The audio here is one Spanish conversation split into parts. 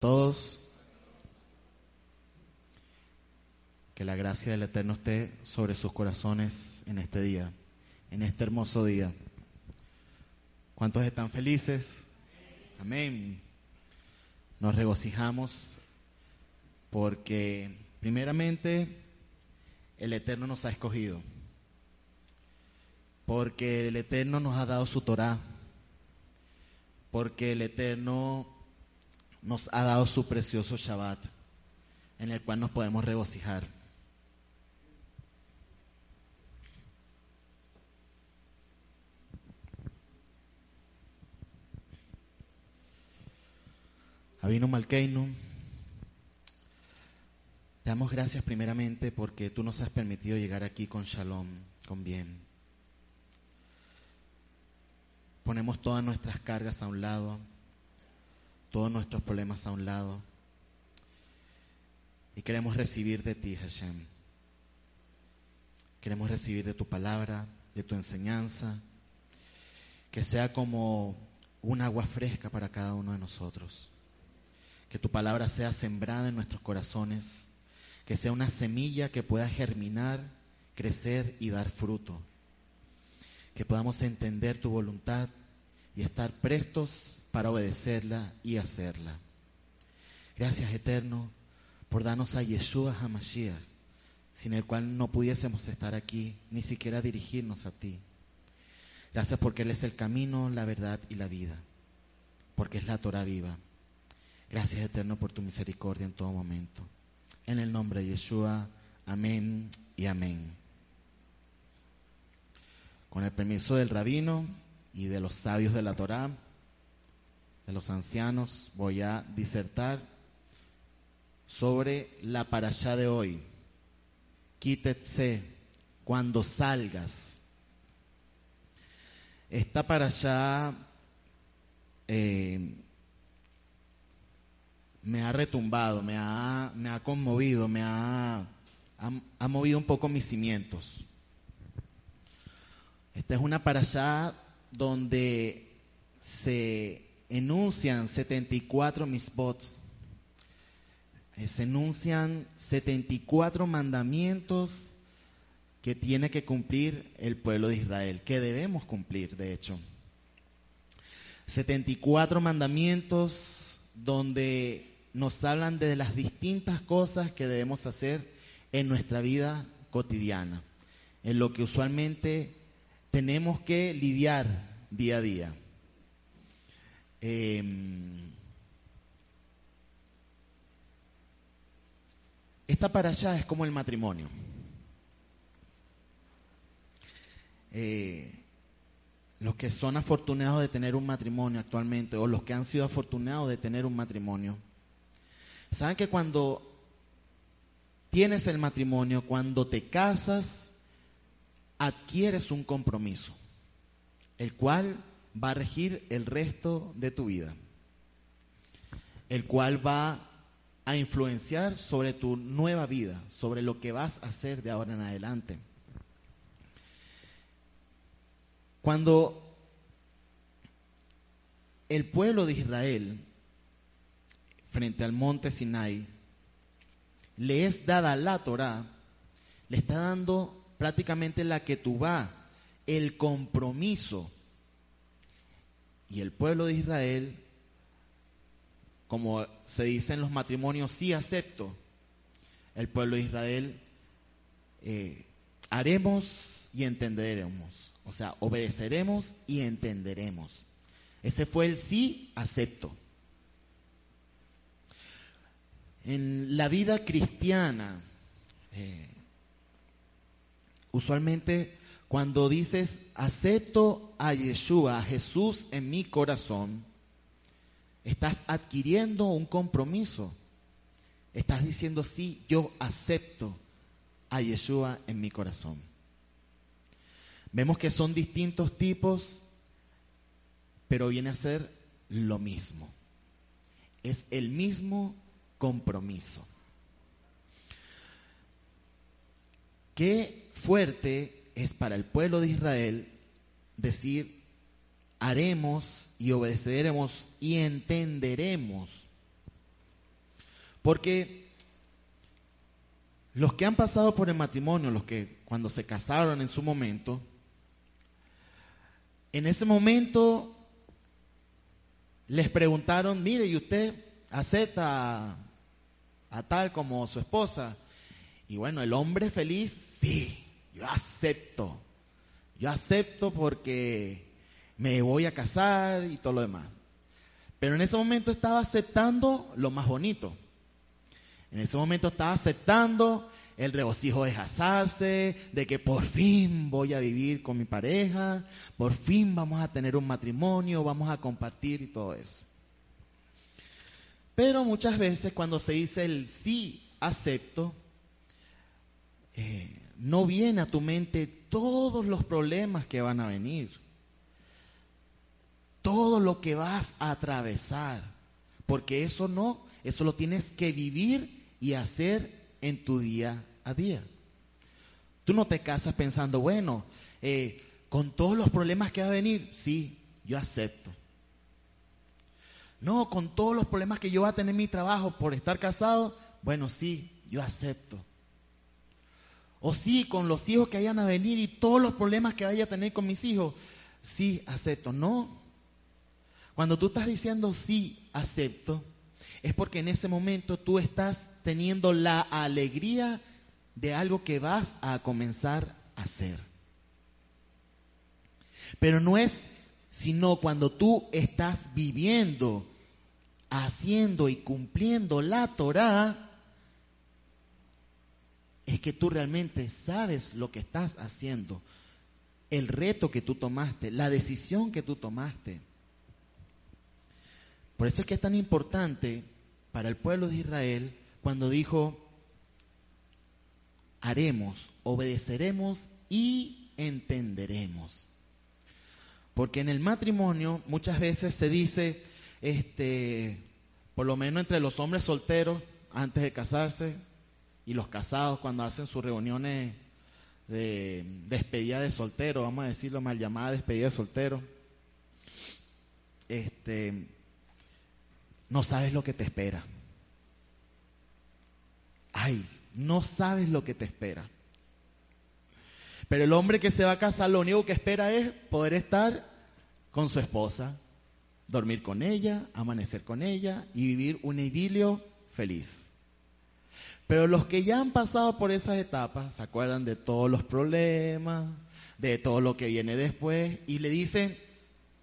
Todos. Que la gracia del Eterno esté sobre sus corazones en este día, en este hermoso día. ¿Cuántos están felices? Amén. Nos regocijamos porque primeramente el Eterno nos ha escogido. Porque el Eterno nos ha dado su Torah. Porque el Eterno nos ha dado su precioso Shabbat, en el cual nos podemos regocijar. Avino Malkeinu, te damos gracias primeramente porque tú nos has permitido llegar aquí con shalom, con bien. Ponemos todas nuestras cargas a un lado, todos nuestros problemas a un lado y queremos recibir de ti, Hashem. Queremos recibir de tu palabra, de tu enseñanza, que sea como un agua fresca para cada uno de nosotros que tu palabra sea sembrada en nuestros corazones, que sea una semilla que pueda germinar, crecer y dar fruto. Que podamos entender tu voluntad y estar prestos para obedecerla y hacerla. Gracias, Eterno, por darnos a Yeshua HaMashiach, sin el cual no pudiésemos estar aquí, ni siquiera dirigirnos a ti. Gracias porque Él es el camino, la verdad y la vida, porque es la Torah viva. Gracias eterno por tu misericordia en todo momento. En el nombre de Yeshua, amén y amén. Con el permiso del rabino y de los sabios de la Torá, de los ancianos, voy a disertar sobre la parashá de hoy. Quítese cuando salgas. Esta parashá eh, me ha retumbado, me ha, me ha conmovido, me ha, ha, movido un poco mis cimientos. Esta es una parashá donde se enuncian 74 misbot, se enuncian 74 mandamientos que tiene que cumplir el pueblo de Israel, que debemos cumplir, de hecho. 74 mandamientos donde nos hablan de las distintas cosas que debemos hacer en nuestra vida cotidiana, en lo que usualmente tenemos que lidiar día a día. Em, esta para allá es como el matrimonio. Eh, los que son afortunados de tener un matrimonio actualmente o los que han sido afortunados de tener un matrimonio, saben que cuando tienes el matrimonio, cuando te casas, adquieres un compromiso, el cual va a regir el resto de tu vida, el cual va a influenciar sobre tu nueva vida, sobre lo que vas a hacer de ahora en adelante. Cuando el pueblo de Israel, frente al monte Sinai, le es dada la Torah, le está dando prácticamente la que tú va, el compromiso. Y el pueblo de Israel, como se dice en los matrimonios, sí acepto. El pueblo de Israel eh, haremos y entenderemos. O sea, obedeceremos y entenderemos. Ese fue el sí acepto. En la vida cristiana, eh, usualmente cuando dices acepto a Yeshua, a Jesús en mi corazón, estás adquiriendo un compromiso. Estás diciendo sí, yo acepto a Yeshua en mi corazón. Vemos que son distintos tipos, pero viene a ser lo mismo. Es el mismo compromiso. Qué fuerte es para el pueblo de Israel decir, haremos y obedeceremos y entenderemos Porque los que han pasado por el matrimonio, los que cuando se casaron en su momento, en ese momento les preguntaron, mire, ¿y usted acepta a, tal como su esposa? Y bueno, el hombre feliz, sí, yo acepto. Yo acepto porque me voy a casar y todo lo demás. Pero en ese momento estaba aceptando lo más bonito. En ese momento estaba aceptando el regocijo de casarse, de que por fin voy a vivir con mi pareja, por fin vamos a tener un matrimonio, vamos a compartir y todo eso. Pero muchas veces cuando se dice el sí acepto, eh, no viene a tu mente todos los problemas que van a venir, todo lo que vas a atravesar, porque eso no, eso lo tienes que vivir y hacer en tu día a día. Tú no te casas pensando, bueno, eh, con todos los problemas que va a venir, sí, yo acepto. No, con todos los problemas que yo voy a tener en mi trabajo por estar casado, bueno, sí, yo acepto. O sí, con los hijos que vayan a venir y todos los problemas que vaya a tener con mis hijos, sí, acepto. No. Cuando tú estás diciendo sí, acepto, es porque en ese momento tú estás teniendo la alegría de algo que vas a comenzar a hacer. Pero no es sino cuando tú estás viviendo, haciendo y cumpliendo la Torah, es que tú realmente sabes lo que estás haciendo, el reto que tú tomaste, la decisión que tú tomaste. Por eso es que es tan importante para el pueblo de Israel cuando dijo, haremos, obedeceremos y entenderemos. Porque en el matrimonio muchas veces se dice, este, por lo menos entre los hombres solteros antes de casarse y los casados cuando hacen sus reuniones de despedida de soltero, vamos a decirlo mal llamada despedida de soltero, este, no sabes lo que te espera. Ay, no sabes lo que te espera. Pero el hombre que se va a casar lo único que espera es poder estar con su esposa, dormir con ella, amanecer con ella y vivir un idilio feliz. Pero los que ya han pasado por esas etapas se acuerdan de todos los problemas, de todo lo que viene después y le dicen,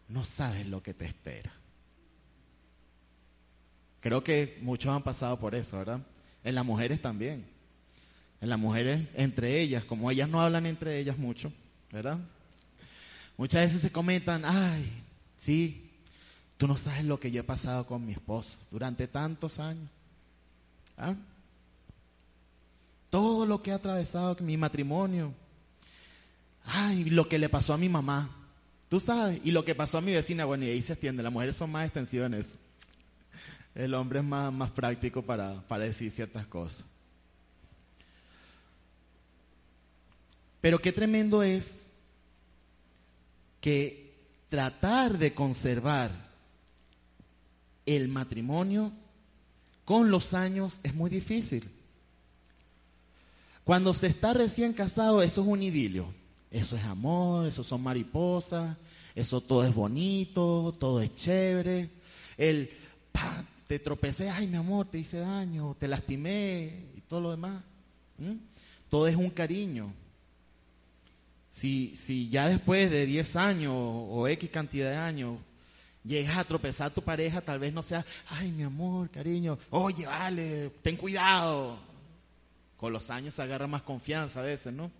no sabes lo que te espera. Creo que muchos han pasado por eso, ¿verdad? En las mujeres también. En las mujeres, entre ellas, como ellas no hablan entre ellas mucho, ¿verdad? Muchas veces se comentan, ay, sí, tú no sabes lo que yo he pasado con mi esposo durante tantos años. ¿Ah? Todo lo que he atravesado mi matrimonio. Ay, lo que le pasó a mi mamá. Tú sabes. Y lo que pasó a mi vecina, bueno, y ahí se extiende. Las mujeres son más extensivas en eso. El hombre es más, más práctico para, para decir ciertas cosas. Pero qué tremendo es que tratar de conservar el matrimonio con los años es muy difícil. Cuando se está recién casado, eso es un idilio. Eso es amor, eso son mariposas, eso todo es bonito, todo es chévere. El, te tropecé, ay mi amor, te hice daño, te lastimé y todo lo demás. Todo es un cariño. Si, si ya después de 10 años o X cantidad de años llegas a tropezar a tu pareja, tal vez no sea, ay mi amor, cariño, oye, vale, ten cuidado. Con los años se agarra más confianza a veces, ¿no?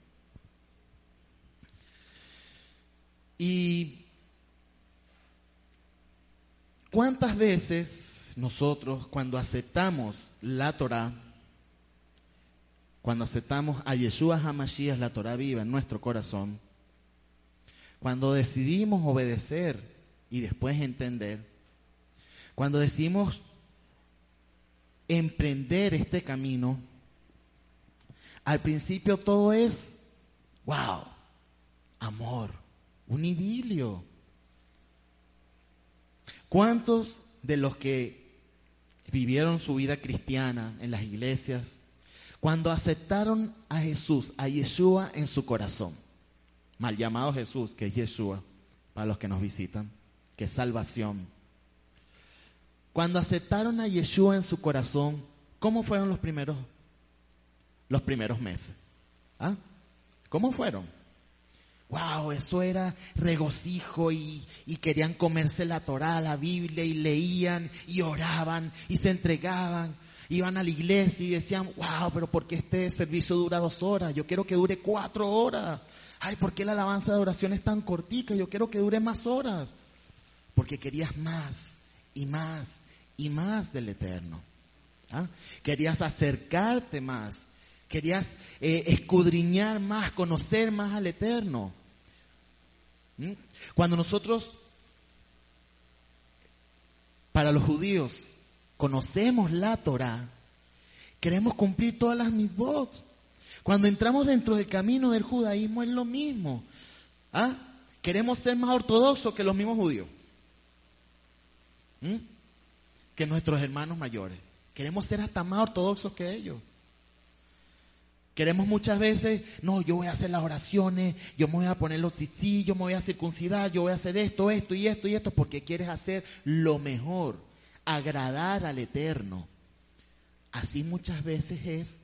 Y cuántas veces nosotros cuando aceptamos la Torah, cuando aceptamos a Yeshua HaMashiach, la Torah viva en nuestro corazón, cuando decidimos obedecer y después entender, cuando decidimos emprender este camino, al principio todo es, wow, amor, un idilio. ¿Cuántos de los que vivieron su vida cristiana en las iglesias, cuando aceptaron a Jesús, a Yeshua en su corazón, mal llamado Jesús, que es Yeshua, para los que nos visitan, que es salvación. Cuando aceptaron a Yeshua en su corazón, ¿cómo fueron los primeros, los primeros meses? ¿Ah? ¿Cómo fueron? Wow, eso era regocijo y, querían comerse la Torah, la Biblia y leían y oraban y se entregaban. Iban a la iglesia y decían, wow, pero ¿por qué este servicio dura dos horas? Yo quiero que dure cuatro horas. Ay, ¿por qué la alabanza de oración es tan cortica? Yo quiero que dure más horas. Porque querías más y más y más del Eterno. ¿Ah? Querías acercarte más. Querías eh, escudriñar más, conocer más al Eterno. ¿Mm? Cuando nosotros, para los judíos, conocemos la Torah, queremos cumplir todas las mitzvot. Cuando entramos dentro del camino del judaísmo es lo mismo. ¿Ah? Queremos ser más ortodoxos que los mismos judíos. ¿Mm? Que nuestros hermanos mayores. Queremos ser hasta más ortodoxos que ellos. Queremos muchas veces, no, yo voy a hacer las oraciones, yo me voy a poner los sí, yo me voy a circuncidar, yo voy a hacer esto, esto y esto y esto, porque quieres hacer lo mejor, agradar al Eterno. Así muchas veces es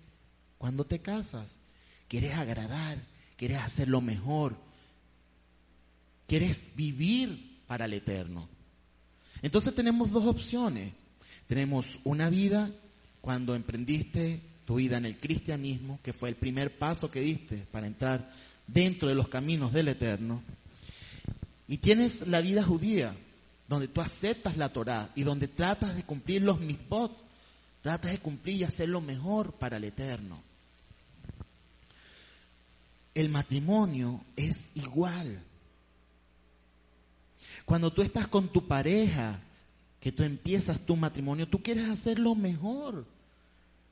cuando te casas. Quieres agradar, quieres hacer lo mejor, quieres vivir para el Eterno. Entonces tenemos dos opciones. Tenemos una vida cuando emprendiste vida en el cristianismo, que fue el primer paso que diste para entrar dentro de los caminos del Eterno. Y tienes la vida judía, donde tú aceptas la Torah y donde tratas de cumplir los mitzvot, tratas de cumplir y hacer lo mejor para el Eterno. El matrimonio es igual. Cuando tú estás con tu pareja, que tú empiezas tu matrimonio, tú quieres hacer lo mejor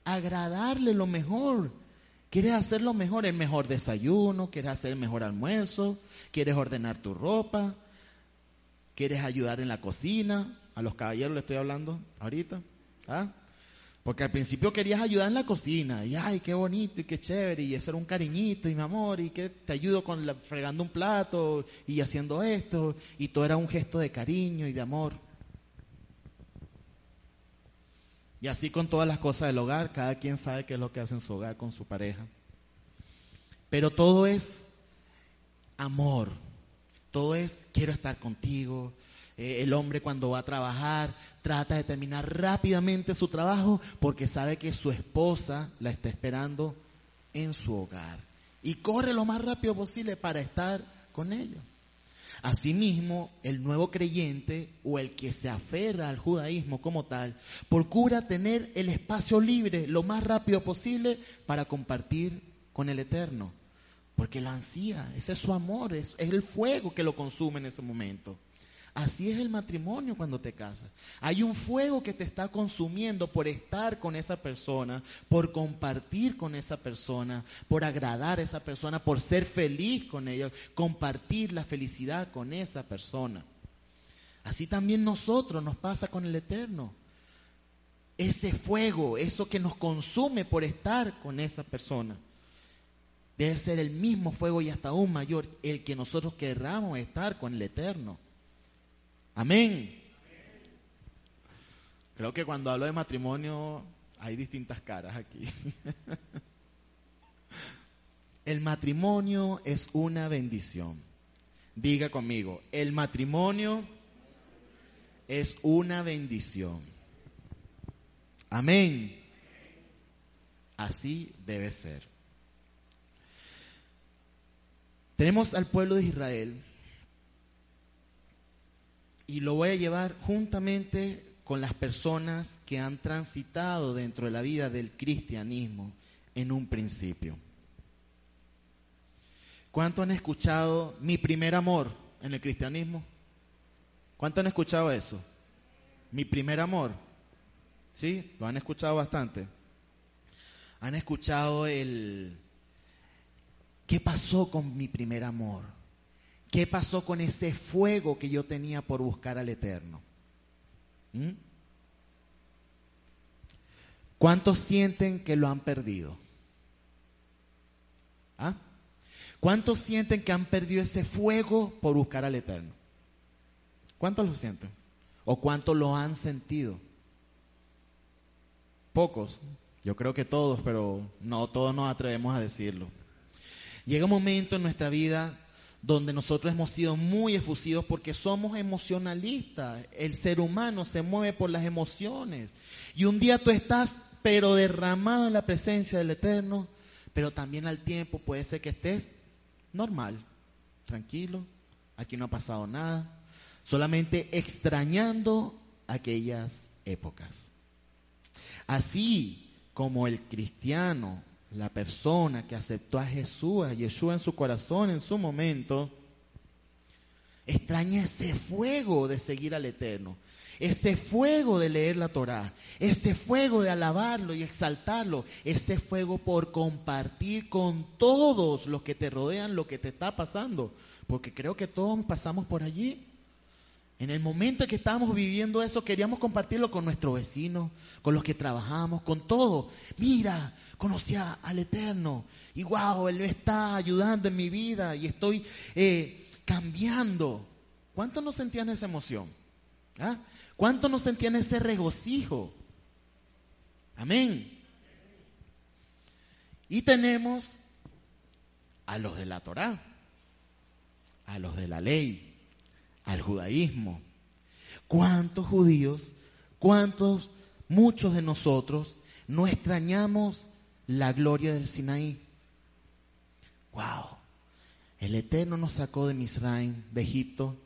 agradarle lo mejor. Quieres hacer lo mejor, el mejor desayuno, quieres hacer el mejor almuerzo, quieres ordenar tu ropa, quieres ayudar en la cocina. A los caballeros le estoy hablando ahorita. ¿ah? Porque al principio querías ayudar en la cocina, y ay, qué bonito y qué chévere, y eso era un cariñito y mi amor, y que te ayudo con fregando un plato y haciendo esto, y todo era un gesto de cariño y de amor. Y así con todas las cosas del hogar, cada quien sabe qué es lo que hace en su hogar con su pareja. Pero todo es amor, todo es quiero estar contigo. Eh, el hombre cuando va a trabajar trata de terminar rápidamente su trabajo porque sabe que su esposa la está esperando en su hogar. Y corre lo más rápido posible para estar con ella. Asimismo, el nuevo creyente o el que se aferra al judaísmo como tal, procura tener el espacio libre lo más rápido posible para compartir con el Eterno, porque lo ansía, ese es su amor, es, el fuego que lo consume en ese momento. Así es el matrimonio cuando te casas. Hay un fuego que te está consumiendo por estar con esa persona, por compartir con esa persona, por agradar a esa persona, por ser feliz con ella, compartir la felicidad con esa persona. Así también nosotros nos pasa con el Eterno. Ese fuego, eso que nos consume por estar con esa persona, debe ser el mismo fuego y hasta aún mayor el que nosotros querramos estar con el Eterno. Amén. Creo que cuando hablo de matrimonio hay distintas caras aquí. El matrimonio es una bendición. Diga conmigo, el matrimonio es una bendición. Amén. Así debe ser. Tenemos al pueblo de Israel y lo voy a llevar juntamente con las personas que han transitado dentro de la vida del cristianismo en un principio. ¿Cuánto han escuchado mi primer amor en el cristianismo? ¿Cuánto han escuchado eso? Mi primer amor. ¿Sí? Lo han escuchado bastante. Han escuchado el... ¿Qué pasó con mi primer amor? ¿Qué pasó con ese fuego que yo tenía por buscar al Eterno? ¿Mm? ¿Cuántos sienten que lo han perdido? ¿Ah? ¿Cuántos sienten que han perdido ese fuego por buscar al Eterno? ¿Cuántos lo sienten? ¿O cuántos lo han sentido? Pocos. Yo creo que todos, pero no todos nos atrevemos a decirlo. Llega un momento en nuestra vida donde nosotros hemos sido muy efusivos porque somos emocionalistas. El ser humano se mueve por las emociones. Y un día tú estás, pero derramado en la presencia del Eterno, pero también al tiempo puede ser que estés normal, tranquilo, aquí no ha pasado nada, solamente extrañando aquellas épocas. Así como el cristiano la persona que aceptó a Jesús, a Yeshua en su corazón en su momento, extraña ese fuego de seguir al Eterno, ese fuego de leer la Torá, ese fuego de alabarlo y exaltarlo, ese fuego por compartir con todos los que te rodean lo que te está pasando, porque creo que todos pasamos por allí. En el momento en que estábamos viviendo eso, queríamos compartirlo con nuestros vecinos, con los que trabajamos, con todo. Mira, conocí al Eterno y wow, Él me está ayudando en mi vida y estoy eh, cambiando. ¿Cuántos no sentían esa emoción? ¿Ah? ¿Cuántos no sentían ese regocijo? Amén. Y tenemos a los de la Torá, a los de la ley, al judaísmo. ¿Cuántos judíos, cuántos, muchos de nosotros, no extrañamos la gloria del Sinaí? ¡Wow! El Eterno nos sacó de Misraim, de Egipto,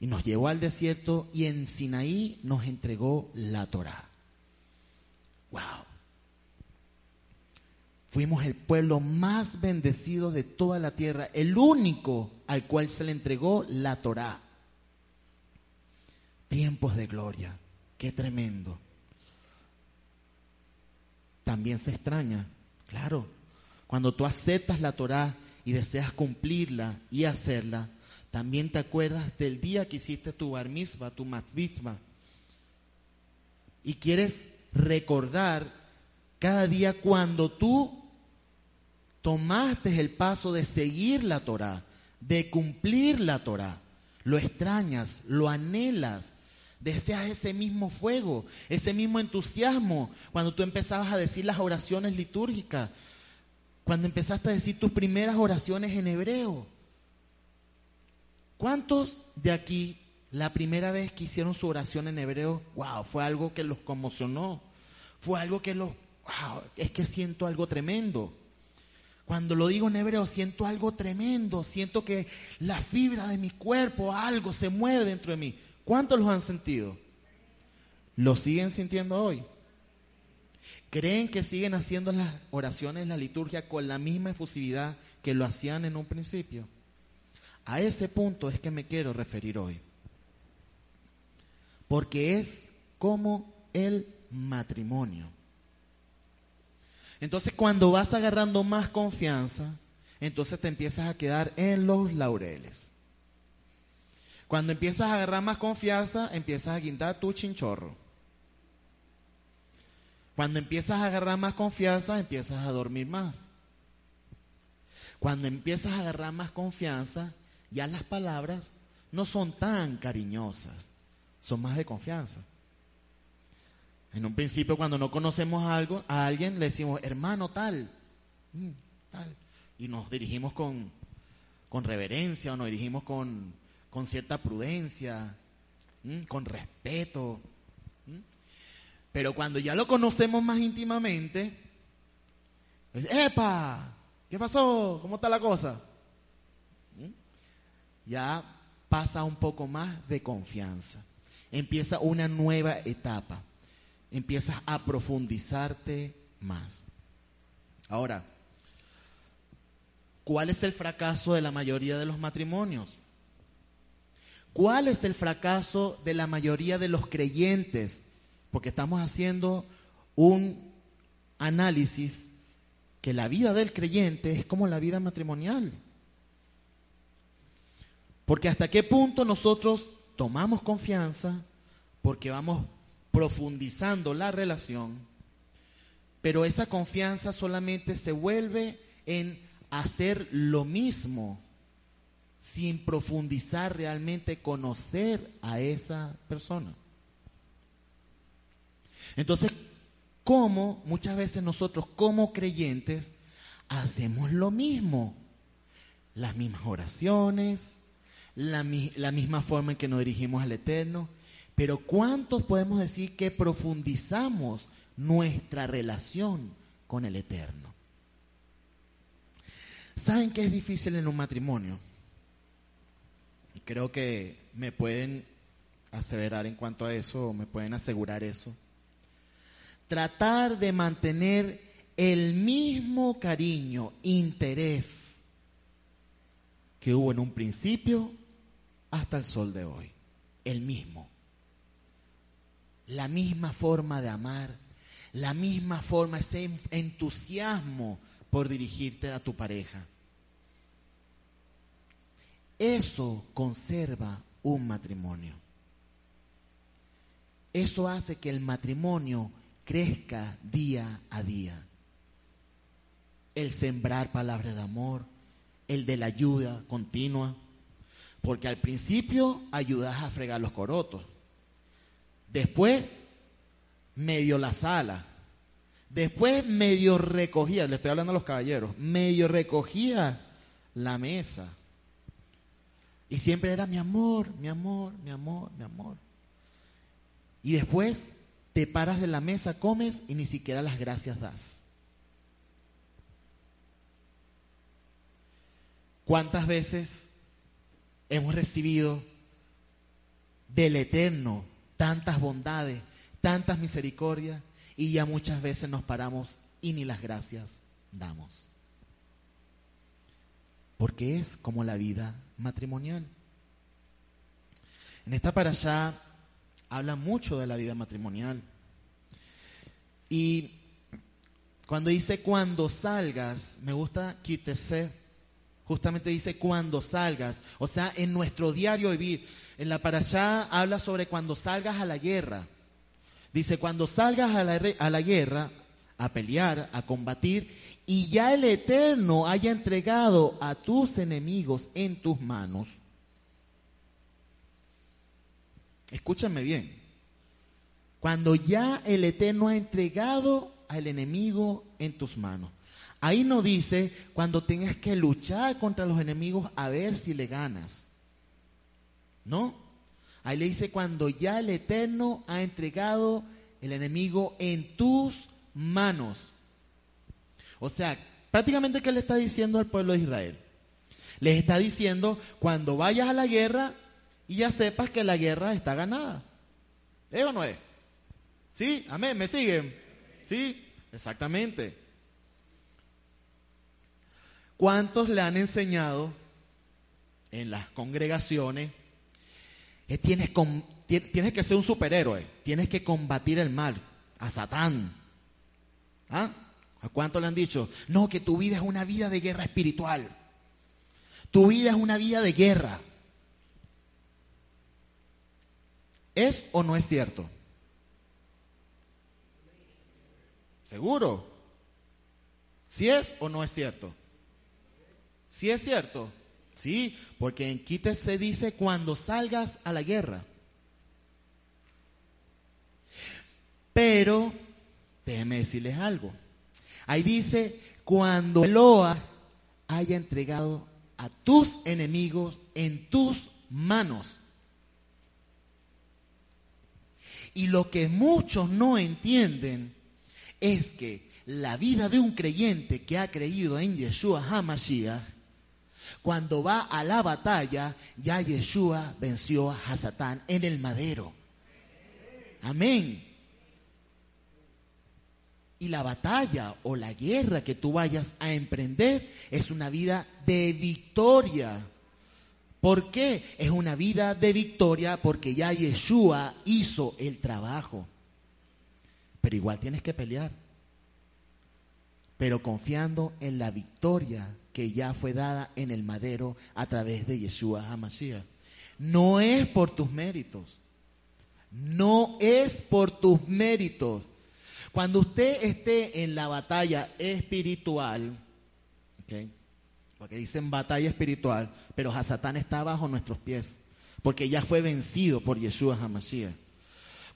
y nos llevó al desierto y en Sinaí nos entregó la Torá. ¡Wow! Fuimos el pueblo más bendecido de toda la tierra, el único al cual se le entregó la Torá tiempos de gloria. Qué tremendo. También se extraña, claro, cuando tú aceptas la Torah y deseas cumplirla y hacerla, también te acuerdas del día que hiciste tu bar tu matzvah. Y quieres recordar cada día cuando tú tomaste el paso de seguir la Torah, de cumplir la Torah. Lo extrañas, lo anhelas, Deseas ese mismo fuego, ese mismo entusiasmo cuando tú empezabas a decir las oraciones litúrgicas, cuando empezaste a decir tus primeras oraciones en hebreo. ¿Cuántos de aquí la primera vez que hicieron su oración en hebreo, wow, fue algo que los conmocionó? Fue algo que los, wow, es que siento algo tremendo. Cuando lo digo en hebreo, siento algo tremendo, siento que la fibra de mi cuerpo, algo se mueve dentro de mí. ¿Cuántos los han sentido? ¿Lo siguen sintiendo hoy? ¿Creen que siguen haciendo las oraciones la liturgia con la misma efusividad que lo hacían en un principio? A ese punto es que me quiero referir hoy. Porque es como el matrimonio. Entonces cuando vas agarrando más confianza, entonces te empiezas a quedar en los laureles. Cuando empiezas a agarrar más confianza, empiezas a guindar tu chinchorro. Cuando empiezas a agarrar más confianza, empiezas a dormir más. Cuando empiezas a agarrar más confianza, ya las palabras no son tan cariñosas, son más de confianza. En un principio, cuando no conocemos algo, a alguien le decimos, hermano tal, mm, tal, y nos dirigimos con, con reverencia o nos dirigimos con, con cierta prudencia, con respeto. Pero cuando ya lo conocemos más íntimamente, pues, ¡epa! ¿Qué pasó? ¿Cómo está la cosa? Ya pasa un poco más de confianza. Empieza una nueva etapa. Empiezas a profundizarte más. Ahora, ¿cuál es el fracaso de la mayoría de los matrimonios? ¿Cuál es el fracaso de la mayoría de los creyentes? Porque estamos haciendo un análisis que la vida del creyente es como la vida matrimonial. Porque hasta qué punto nosotros tomamos confianza, porque vamos profundizando la relación, pero esa confianza solamente se vuelve en hacer lo mismo sin profundizar realmente, conocer a esa persona. Entonces, ¿cómo muchas veces nosotros como creyentes hacemos lo mismo? Las mismas oraciones, la, misma forma en que nos dirigimos al Eterno, pero ¿cuántos podemos decir que profundizamos nuestra relación con el Eterno? ¿Saben qué es difícil en un matrimonio? Creo que me pueden aseverar en cuanto a eso, o me pueden asegurar eso. Tratar de mantener el mismo cariño, interés que hubo en un principio hasta el sol de hoy. El mismo. La misma forma de amar, la misma forma, ese entusiasmo por dirigirte a tu pareja. Eso conserva un matrimonio. Eso hace que el matrimonio crezca día a día. El sembrar palabras de amor, el de la ayuda continua, porque al principio ayudas a fregar los corotos, después medio la sala, después medio recogía, le estoy hablando a los caballeros, medio recogía la mesa, y siempre era mi amor, mi amor, mi amor, mi amor. Y después te paras de la mesa, comes y ni siquiera las gracias das. ¿Cuántas veces hemos recibido del Eterno tantas bondades, tantas misericordias y ya muchas veces nos paramos y ni las gracias damos? Porque es como la vida matrimonial. En esta para allá habla mucho de la vida matrimonial. Y cuando dice cuando salgas, me gusta quítese, justamente dice cuando salgas, o sea, en nuestro diario vivir. En la para allá habla sobre cuando salgas a la guerra. Dice, cuando salgas a la, a la guerra, a pelear, a combatir, y ya el Eterno haya entregado a tus enemigos en tus manos. Escúchame bien. Cuando ya el Eterno ha entregado al enemigo en tus manos. Ahí no dice cuando tengas que luchar contra los enemigos a ver si le ganas. ¿No? Ahí le dice cuando ya el Eterno ha entregado el enemigo en tus manos. O sea, prácticamente ¿qué le está diciendo al pueblo de Israel? Les está diciendo, cuando vayas a la guerra y ya sepas que la guerra está ganada. ¿Es o no es? ¿Sí? Amén, ¿me siguen? ¿Sí? Exactamente. ¿Cuántos le han enseñado en las congregaciones que tienes, tienes que ser un superhéroe, tienes que combatir el mal, a Satán? ¿Ah? ¿A cuánto le han dicho? No, que tu vida es una vida de guerra espiritual. Tu vida es una vida de guerra. ¿Es o no es cierto? ¿Seguro? ¿Si es o no es cierto? ¿Si es cierto? Sí, porque en Quites se dice cuando salgas a la guerra. Pero, déjeme decirles algo. Ahí dice, cuando Eloa haya entregado a tus enemigos en tus manos. Y lo que muchos no entienden es que la vida de un creyente que ha creído en Yeshua HaMashiach, cuando va a la batalla, ya Yeshua venció a Satán en el madero. Amén. Y la batalla o la guerra que tú vayas a emprender es una vida de victoria. ¿Por qué? Es una vida de victoria porque ya Yeshua hizo el trabajo. Pero igual tienes que pelear. Pero confiando en la victoria que ya fue dada en el madero a través de Yeshua HaMashiach. No es por tus méritos. No es por tus méritos Cuando usted esté en la batalla espiritual, ¿ok? porque dicen batalla espiritual, pero Hasatán está bajo nuestros pies, porque ya fue vencido por Yeshua HaMashiach.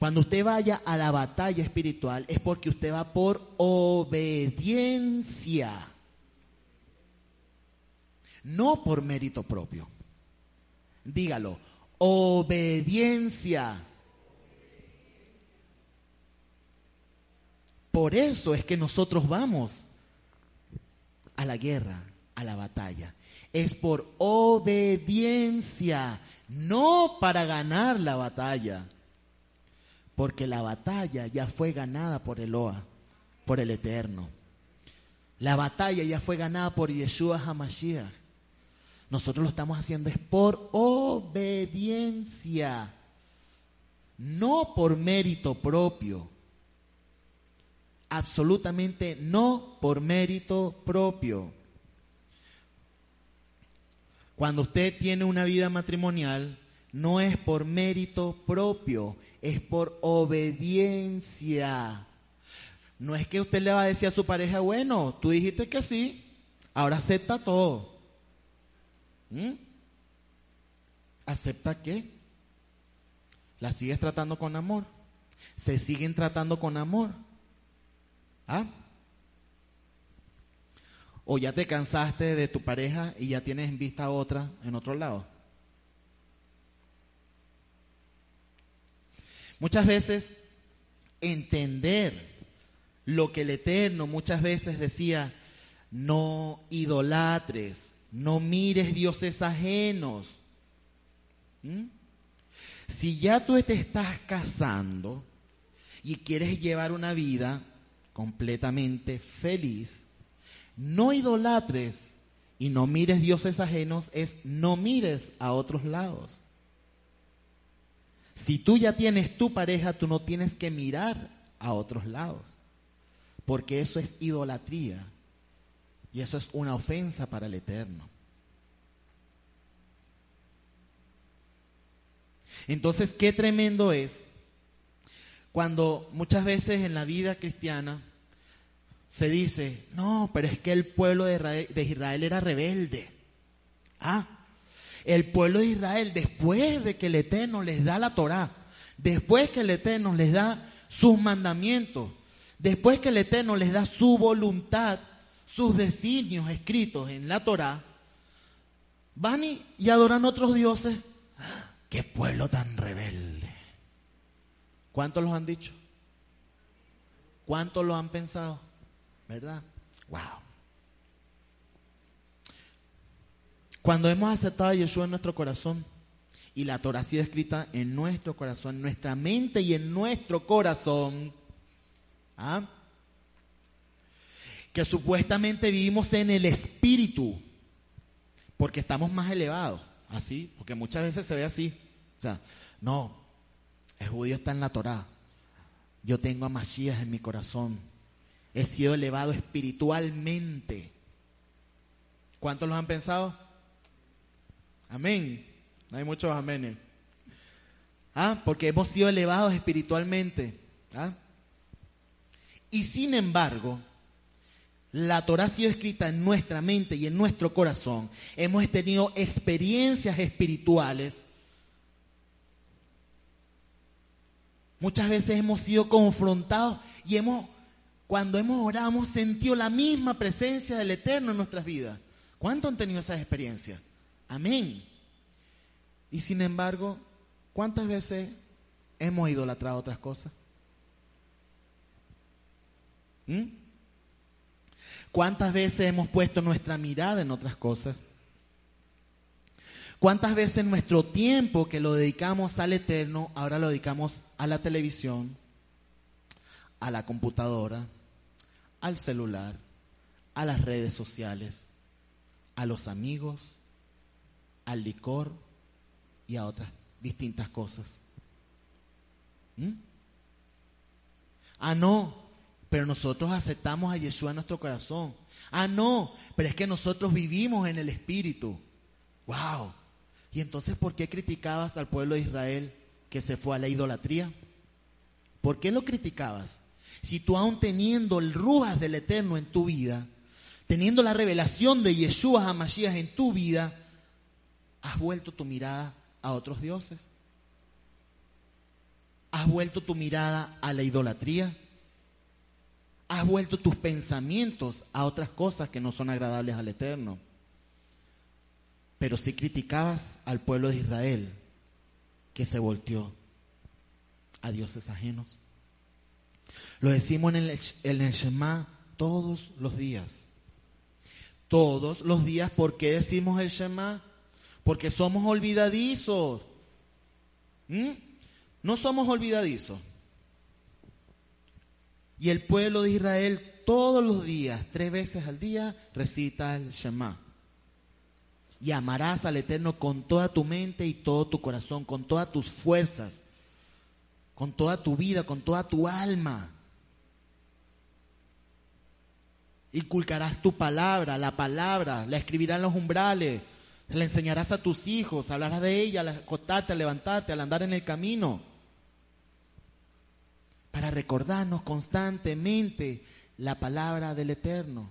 Cuando usted vaya a la batalla espiritual es porque usted va por obediencia, no por mérito propio. Dígalo, obediencia. Por eso es que nosotros vamos a la guerra, a la batalla. Es por obediencia, no para ganar la batalla. Porque la batalla ya fue ganada por Eloa, por el Eterno. La batalla ya fue ganada por Yeshua HaMashiach. Nosotros lo estamos haciendo es por obediencia, no por mérito propio. Absolutamente no por mérito propio. Cuando usted tiene una vida matrimonial, no es por mérito propio, es por obediencia. No es que usted le va a decir a su pareja, bueno, tú dijiste que sí, ahora acepta todo. ¿Mm? ¿Acepta qué? ¿La sigues tratando con amor? ¿Se siguen tratando con amor? ¿Ah? ¿O ya te cansaste de tu pareja y ya tienes en vista otra en otro lado? Muchas veces entender lo que el Eterno muchas veces decía, no idolatres, no mires dioses ajenos. ¿Mm? Si ya tú te estás casando y quieres llevar una vida completamente feliz, no idolatres y no mires dioses ajenos es no mires a otros lados. Si tú ya tienes tu pareja, tú no tienes que mirar a otros lados, porque eso es idolatría y eso es una ofensa para el Eterno. Entonces, qué tremendo es cuando muchas veces en la vida cristiana se dice, no, pero es que el pueblo de Israel, era rebelde. Ah, el pueblo de Israel, después de que el Eterno les da la Torá, después que el Eterno les da sus mandamientos, después que el Eterno les da su voluntad, sus designios escritos en la Torá, van y, y adoran otros dioses. ¡Qué pueblo tan rebelde! ¿Cuántos los han dicho? ¿Cuántos lo han pensado? ¿Verdad? Wow. Cuando hemos aceptado a Yeshua en nuestro corazón y la Torah ha sido escrita en nuestro corazón, en nuestra mente y en nuestro corazón, ¿ah? que supuestamente vivimos en el espíritu, porque estamos más elevados, así, porque muchas veces se ve así. O sea, no, el judío está en la Torah. Yo tengo a Masías en mi corazón. He sido elevado espiritualmente. ¿Cuántos lo han pensado? Amén. No hay muchos amenes. ¿Ah? Porque hemos sido elevados espiritualmente. ¿Ah? Y sin embargo, la Torah ha sido escrita en nuestra mente y en nuestro corazón. Hemos tenido experiencias espirituales. Muchas veces hemos sido confrontados y hemos, cuando hemos orado, hemos sentido la misma presencia del Eterno en nuestras vidas. ¿Cuántos han tenido esas experiencias? Amén. Y sin embargo, ¿cuántas veces hemos idolatrado otras cosas? ¿Mm? ¿Cuántas veces hemos puesto nuestra mirada en otras cosas? ¿Cuántas veces nuestro tiempo que lo dedicamos al eterno, ahora lo dedicamos a la televisión, a la computadora, al celular, a las redes sociales, a los amigos, al licor y a otras distintas cosas. ¿Mm? Ah, no, pero nosotros aceptamos a Yeshua en nuestro corazón. Ah, no, pero es que nosotros vivimos en el Espíritu. ¡Wow! Y entonces, ¿por qué criticabas al pueblo de Israel que se fue a la idolatría? ¿Por qué lo criticabas? Si tú aún teniendo el ruas del Eterno en tu vida, teniendo la revelación de Yeshua HaMashiach en tu vida, has vuelto tu mirada a otros dioses. Has vuelto tu mirada a la idolatría. Has vuelto tus pensamientos a otras cosas que no son agradables al Eterno. Pero si criticabas al pueblo de Israel que se volteó a dioses ajenos. Lo decimos en el, en Shema todos los días. Todos los días, ¿por qué decimos el Shema? Porque somos olvidadizos. ¿Mm? No somos olvidadizos. Y el pueblo de Israel todos los días, tres veces al día, recita el Shema. Y amarás al Eterno con toda tu mente y todo tu corazón, con todas tus fuerzas, con toda tu vida, con toda tu alma. Inculcarás tu palabra, la palabra, la escribirás en los umbrales, la enseñarás a tus hijos, hablarás de ella al acostarte, al levantarte, al andar en el camino para recordarnos constantemente la palabra del Eterno.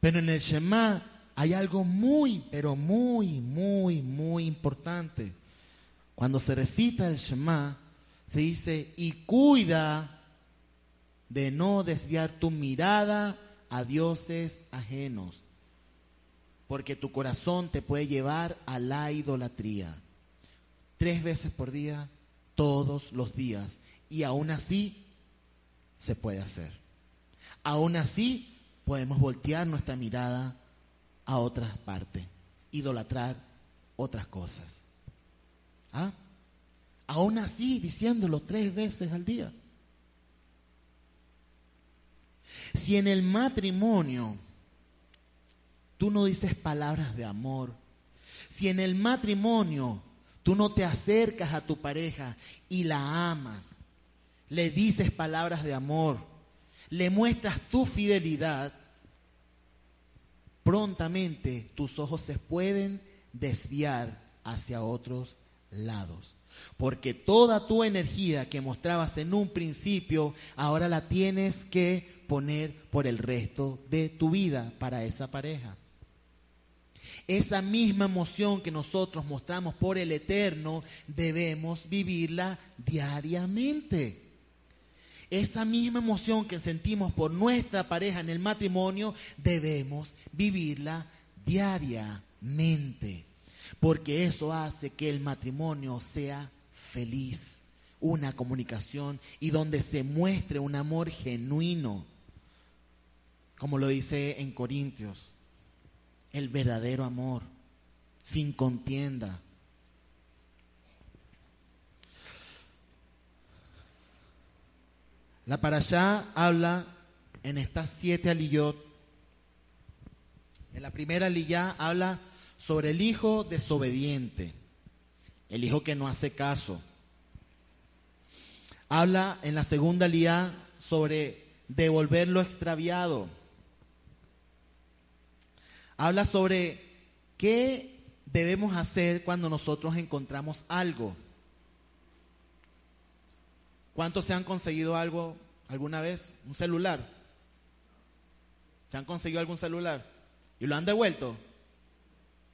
Pero en el Shema hay algo muy, pero muy, muy, muy importante. Cuando se recita el Shema, se dice, y cuida de no desviar tu mirada a dioses ajenos, porque tu corazón te puede llevar a la idolatría. Tres veces por día, todos los días. Y aún así se puede hacer. Aún así podemos voltear nuestra mirada a otras partes, idolatrar otras cosas. ¿Ah? Aún así diciéndolo tres veces al día. Si en el matrimonio tú no dices palabras de amor, si en el matrimonio tú no te acercas a tu pareja y la amas, le dices palabras de amor, le muestras tu fidelidad, prontamente tus ojos se pueden desviar hacia otros lados. Porque toda tu energía que mostrabas en un principio, ahora la tienes que poner por el resto de tu vida para esa pareja. Esa misma emoción que nosotros mostramos por el eterno, debemos vivirla diariamente. Esa misma emoción que sentimos por nuestra pareja en el matrimonio, debemos vivirla diariamente. Porque eso hace que el matrimonio sea feliz, una comunicación y donde se muestre un amor genuino. Como lo dice en Corintios, el verdadero amor, sin contienda, La allá habla en estas siete aliyot. En la primera aliyá habla sobre el hijo desobediente, el hijo que no hace caso. Habla en la segunda aliyá sobre devolver lo extraviado. Habla sobre qué debemos hacer cuando nosotros encontramos algo. ¿Cuántos se han conseguido algo alguna vez? ¿Un celular? ¿Se han conseguido algún celular? ¿Y lo han devuelto?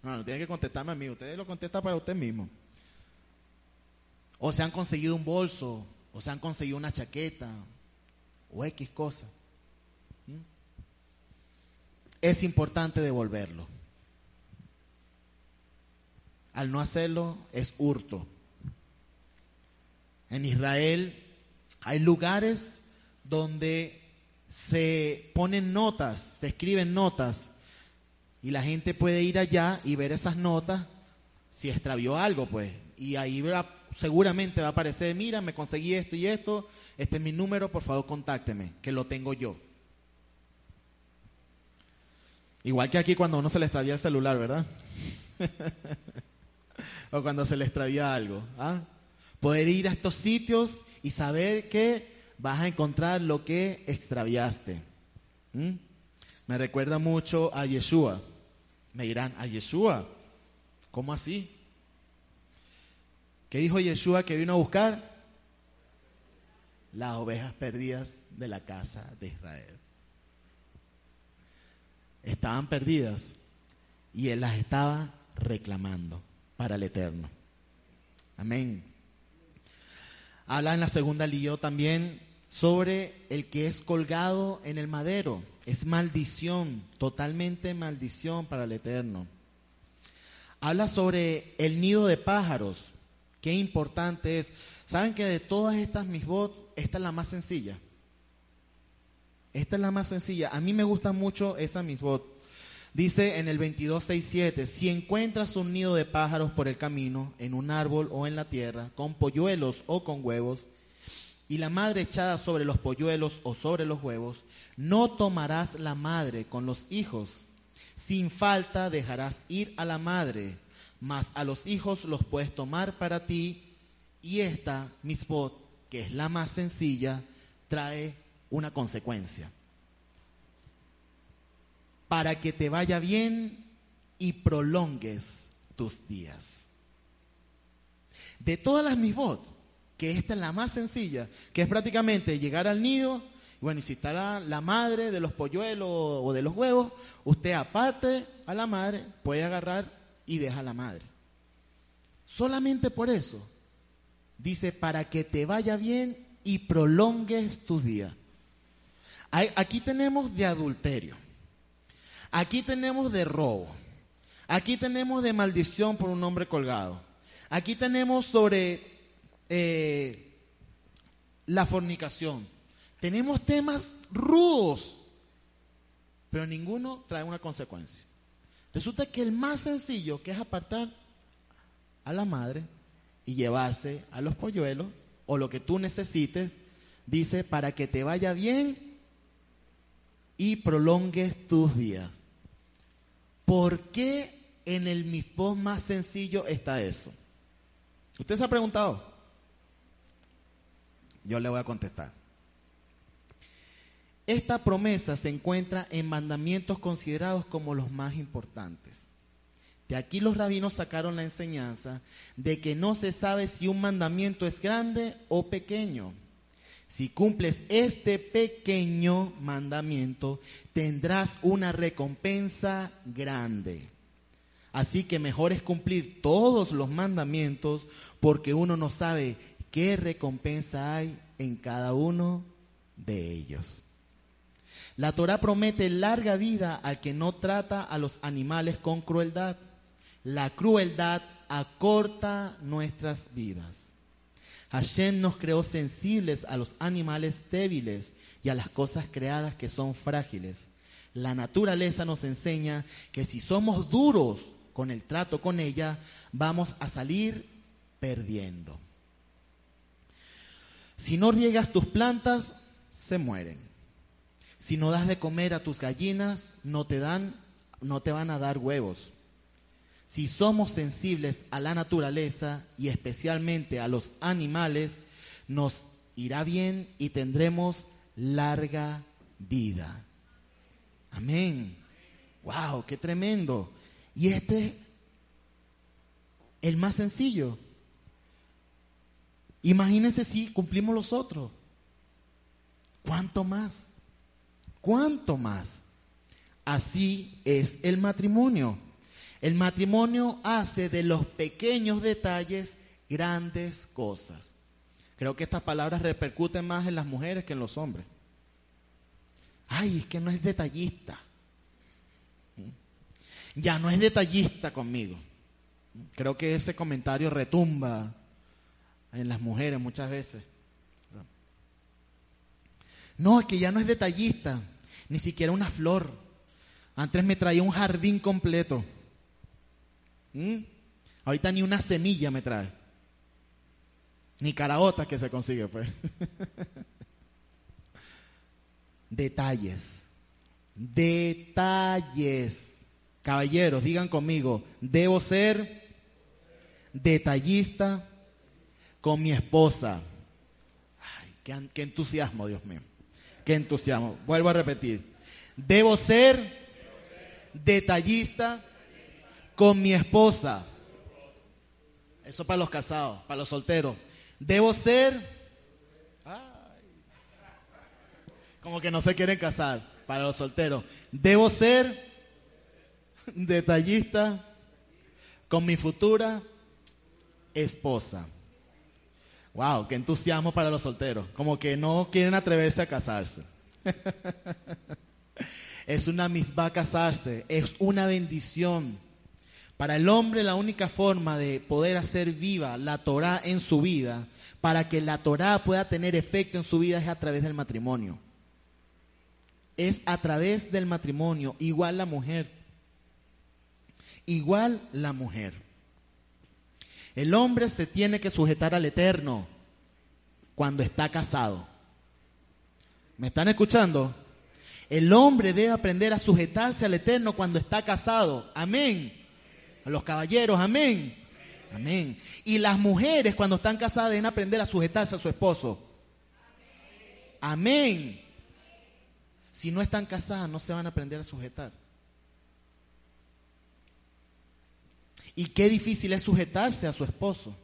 No, no tiene que contestarme a mí, usted lo contesta para usted mismo. O se han conseguido un bolso, o se han conseguido una chaqueta, o X cosa. ¿Mm? Es importante devolverlo. Al no hacerlo es hurto. En Israel hay lugares donde se ponen notas, se escriben notas, y la gente puede ir allá y ver esas notas si extravió algo, pues. Y ahí seguramente va a aparecer, mira, me conseguí esto y esto, este es mi número, por favor contácteme, que lo tengo yo. Igual que aquí cuando uno se le extravía el celular, ¿verdad? o cuando se le extravía algo. ¿ah? Poder ir a estos sitios y saber que vas a encontrar lo que extraviaste. ¿Mm? Me recuerda mucho a Yeshua. Me dirán, ¿a Yeshua? ¿Cómo así? ¿Qué dijo Yeshua que vino a buscar? las ovejas perdidas de la casa de Israel. Estaban perdidas y Él las estaba reclamando para el eterno. Amén. Habla en la segunda lío también sobre el que es colgado en el madero. Es maldición, totalmente maldición para el eterno. Habla sobre el nido de pájaros. Qué importante es. ¿Saben que de todas estas misbot, esta es la más sencilla? Esta es la más sencilla. A mí me gusta mucho esa misbot. Dice en el 22.6.7, si encuentras un nido de pájaros por el camino, en un árbol o en la tierra, con polluelos o con huevos, y la madre echada sobre los polluelos o sobre los huevos, no tomarás la madre con los hijos. Sin falta dejarás ir a la madre, mas a los hijos los puedes tomar para ti. Y esta misbot, que es la más sencilla, trae una consecuencia para que te vaya bien y prolongues tus días. De todas las misbot, que esta es la más sencilla, que es prácticamente llegar al nido, bueno, y si está la, madre de los polluelos o de los huevos, usted aparte a la madre, puede agarrar y deja a la madre. Solamente por eso, dice, para que te vaya bien y prolongues tus días. aquí tenemos de adulterio. Aquí tenemos de robo. Aquí tenemos de maldición por un hombre colgado. Aquí tenemos sobre eh, la fornicación. Tenemos temas rudos, pero ninguno trae una consecuencia. Resulta que el más sencillo, que es apartar a la madre y llevarse a los polluelos o lo que tú necesites, dice, para que te vaya bien y prolongues tus días. ¿Por qué en el mismo más sencillo está eso? ¿Usted se ha preguntado? Yo le voy a contestar. Esta promesa se encuentra en mandamientos considerados como los más importantes. De aquí los rabinos sacaron la enseñanza de que no se sabe si un mandamiento es grande o pequeño. Si cumples este pequeño mandamiento, tendrás una recompensa grande. Así que mejor es cumplir todos los mandamientos porque uno no sabe qué recompensa hay en cada uno de ellos. La Torah promete larga vida al que no trata a los animales con crueldad. La crueldad acorta nuestras vidas. Hashem nos creó sensibles a los animales débiles y a las cosas creadas que son frágiles. La naturaleza nos enseña que si somos duros con el trato con ella, vamos a salir perdiendo. Si no riegas tus plantas, se mueren. Si no das de comer a tus gallinas, no te dan, no te van a dar huevos. Si somos sensibles a la naturaleza y especialmente a los animales, nos irá bien y tendremos larga vida. Amén. Wow, qué tremendo. Y este el más sencillo. Imagínense si cumplimos los otros. ¿Cuánto más? ¿Cuánto más? Así es el matrimonio. El matrimonio hace de los pequeños detalles grandes cosas. Creo que estas palabras repercuten más en las mujeres que en los hombres. Ay, es que no es detallista. Ya no es detallista conmigo. Creo que ese comentario retumba en las mujeres muchas veces. No, es que ya no es detallista, ni siquiera una flor. Antes me traía un jardín completo. ¿Mm? Ahorita ni una semilla me trae. Ni caraotas que se consigue, pues. Detalles. Detalles. Caballeros, digan conmigo, debo ser detallista con mi esposa. Ay, qué, qué entusiasmo, Dios mío. Qué entusiasmo. Vuelvo a repetir. Debo ser detallista con mi esposa. Eso para los casados, para los solteros. Debo ser Como que no se quieren casar para los solteros. Debo ser detallista con mi futura esposa. Wow, qué entusiasmo para los solteros. Como que no quieren atreverse a casarse. es una misma casarse, es una bendición. Para el hombre la única forma de poder hacer viva la Torah en su vida, para que la Torah pueda tener efecto en su vida es a través del matrimonio. Es a través del matrimonio, igual la mujer. Igual la mujer. El hombre se tiene que sujetar al eterno cuando está casado. ¿Me están escuchando? El hombre debe aprender a sujetarse al eterno cuando está casado. Amén. A los caballeros, amén. Amén. Y las mujeres cuando están casadas deben aprender a sujetarse a su esposo. Amén. Si no están casadas no se van a aprender a sujetar. Y qué difícil es sujetarse a su esposo.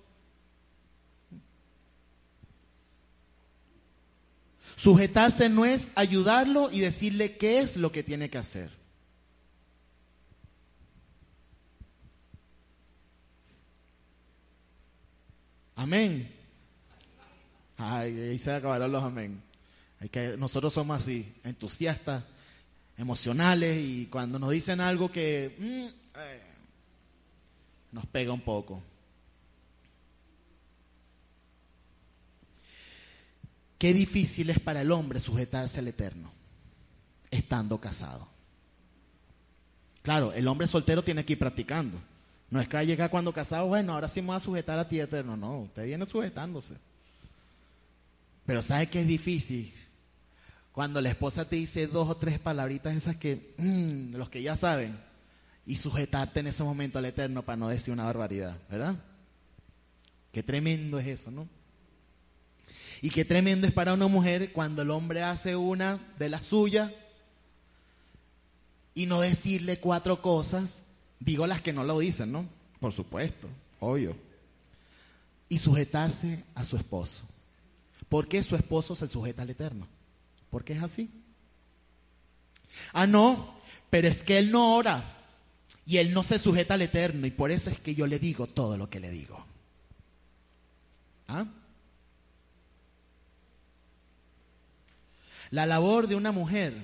Sujetarse no es ayudarlo y decirle qué es lo que tiene que hacer. Amén. Ay, ahí se acabaron los amén. Que, nosotros somos así, entusiastas, emocionales y cuando nos dicen algo que mm, eh, nos pega un poco. Qué difícil es para el hombre sujetarse al Eterno, estando casado. Claro, el hombre soltero tiene que ir practicando. No es que llega cuando casado, bueno, ahora sí me voy a sujetar a ti eterno. No, usted viene sujetándose. Pero ¿sabe qué es difícil? Cuando la esposa te dice dos o tres palabritas esas que, mmm, los que ya saben, y sujetarte en ese momento al eterno para no decir una barbaridad, ¿verdad? Qué tremendo es eso, ¿no? Y qué tremendo es para una mujer cuando el hombre hace una de las suyas y no decirle cuatro cosas, digo las que no lo dicen, ¿no? Por supuesto, obvio. Y sujetarse a su esposo. ¿Por qué su esposo se sujeta al Eterno? Porque es así. Ah, no, pero es que él no ora y él no se sujeta al Eterno y por eso es que yo le digo todo lo que le digo. ¿Ah? La labor de una mujer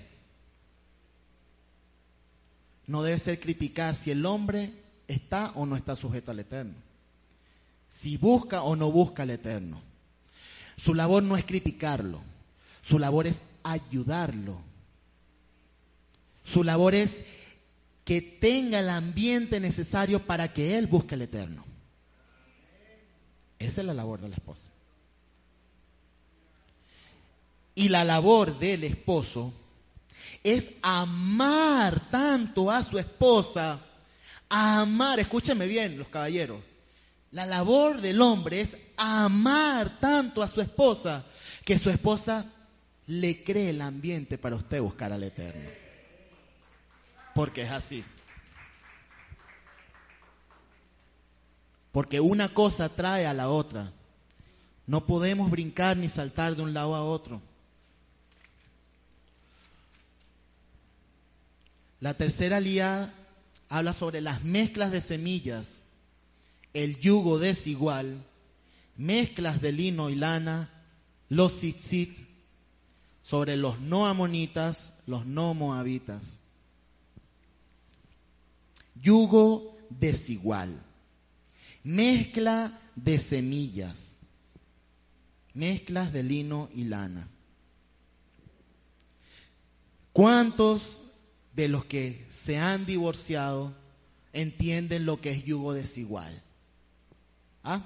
no debe ser criticar si el hombre está o no está sujeto al Eterno. Si busca o no busca al Eterno. Su labor no es criticarlo. Su labor es ayudarlo. Su labor es que tenga el ambiente necesario para que él busque el Eterno. Esa es la labor de la esposa. Y la labor del esposo es amar tanto a su esposa, amar, escúcheme bien los caballeros, la labor del hombre es amar tanto a su esposa que su esposa le cree el ambiente para usted buscar al Eterno. Porque es así. Porque una cosa trae a la otra. No podemos brincar ni saltar de un lado a otro. La tercera lía habla sobre las mezclas de semillas, el yugo desigual, mezclas de lino y lana, los tzitzit, sobre los no amonitas, los no moabitas. Yugo desigual, mezcla de semillas, mezclas de lino y lana. ¿Cuántos de los que se han divorciado entienden lo que es yugo desigual. ¿Ah?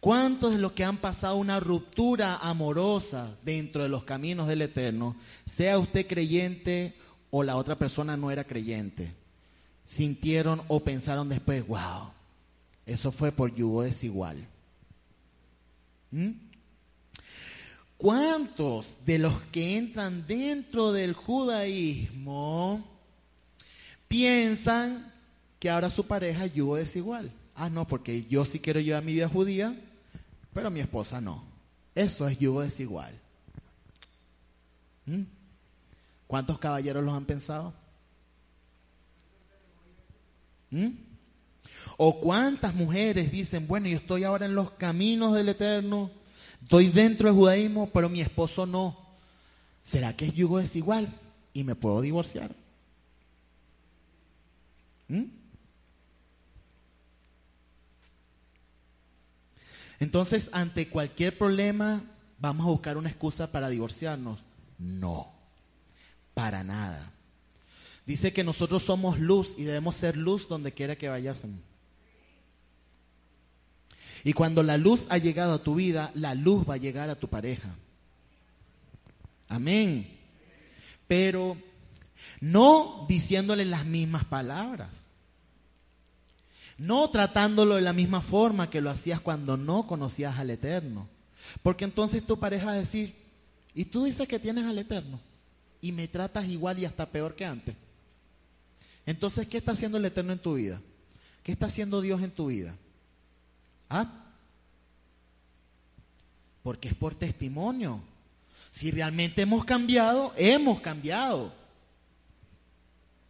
¿Cuántos de los que han pasado una ruptura amorosa dentro de los caminos del Eterno, sea usted creyente o la otra persona no era creyente, sintieron o pensaron después, wow, eso fue por yugo desigual? ¿Mm? ¿Cuántos de los que entran dentro del judaísmo piensan que ahora su pareja yugo desigual? Ah, no, porque yo sí quiero llevar mi vida judía, pero mi esposa no. Eso es yugo desigual. ¿Mm? ¿Cuántos caballeros los han pensado? ¿Mm? ¿O cuántas mujeres dicen, bueno, yo estoy ahora en los caminos del Eterno, estoy dentro del judaísmo, pero mi esposo no? ¿Será que es yugo desigual y me puedo divorciar? ¿Mm? Entonces, ante cualquier problema, vamos a buscar una excusa para divorciarnos. No, para nada. Dice que nosotros somos luz y debemos ser luz donde quiera que vayásemos. Y cuando la luz ha llegado a tu vida, la luz va a llegar a tu pareja. Amén. Pero no diciéndole las mismas palabras. No tratándolo de la misma forma que lo hacías cuando no conocías al Eterno. Porque entonces tu pareja va a decir, y tú dices que tienes al Eterno y me tratas igual y hasta peor que antes. Entonces, ¿qué está haciendo el Eterno en tu vida? ¿Qué está haciendo Dios en tu vida? ¿Ah? Porque es por testimonio. Si realmente hemos cambiado, hemos cambiado.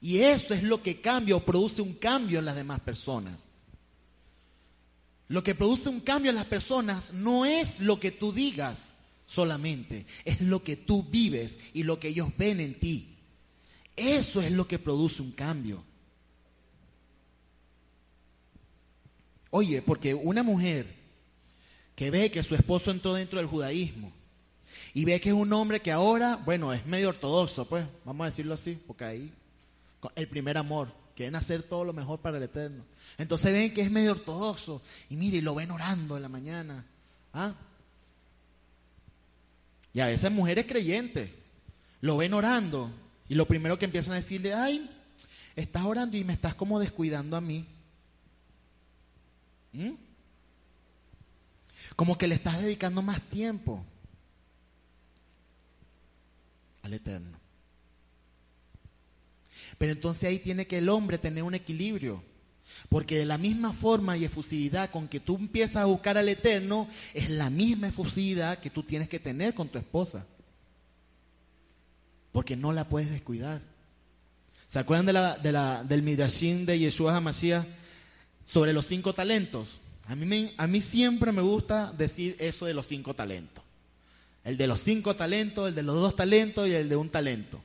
Y eso es lo que cambia o produce un cambio en las demás personas. Lo que produce un cambio en las personas no es lo que tú digas solamente, es lo que tú vives y lo que ellos ven en ti. Eso es lo que produce un cambio. Oye, porque una mujer que ve que su esposo entró dentro del judaísmo y ve que es un hombre que ahora, bueno, es medio ortodoxo, pues, vamos a decirlo así, porque ahí el primer amor, quieren hacer todo lo mejor para el Eterno. Entonces ven que es medio ortodoxo y mire, lo ven orando en la mañana. ¿Ah? Y a veces mujeres creyentes lo ven orando y lo primero que empiezan a decirle, ay, estás orando y me estás como descuidando a mí. ¿Mm? Como que le estás dedicando más tiempo al Eterno. Pero entonces ahí tiene que el hombre tener un equilibrio. Porque de la misma forma y efusividad con que tú empiezas a buscar al Eterno, es la misma efusividad que tú tienes que tener con tu esposa. Porque no la puedes descuidar. ¿Se acuerdan de la, de del Midrashim de Yeshua HaMashiach sobre los cinco talentos? A mí, a mí siempre me gusta decir eso de los cinco talentos. El de los cinco talentos, el de los dos talentos y el de un talento.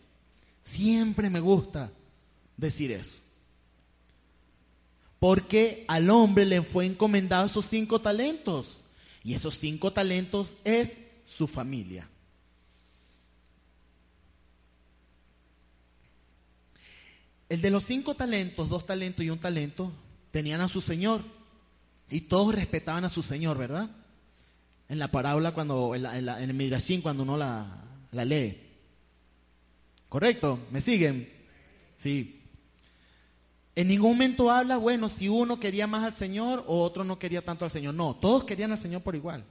Siempre me gusta decir eso. Porque al hombre le fue encomendado esos cinco talentos. Y esos cinco talentos es su familia. El de los cinco talentos, dos talentos y un talento, tenían a su Señor. Y todos respetaban a su Señor, ¿verdad? En la parábola, cuando, en, el Midrashim, cuando uno la, la lee. ¿Correcto? ¿Me siguen? Sí. En ningún momento habla, bueno, si uno quería más al Señor o otro no quería tanto al Señor. No, todos querían al Señor por igual.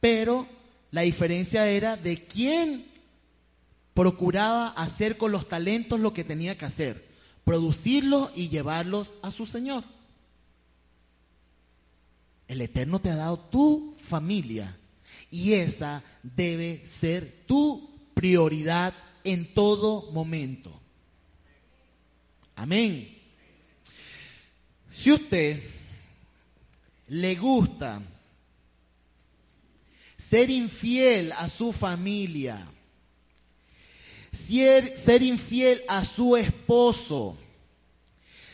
Pero la diferencia era de quién procuraba hacer con los talentos lo que tenía que hacer, producirlos y llevarlos a su Señor. El Eterno te ha dado tu familia y esa debe ser tu prioridad en todo momento. Amén. Si usted le gusta ser infiel a su familia, ser, infiel a su esposo,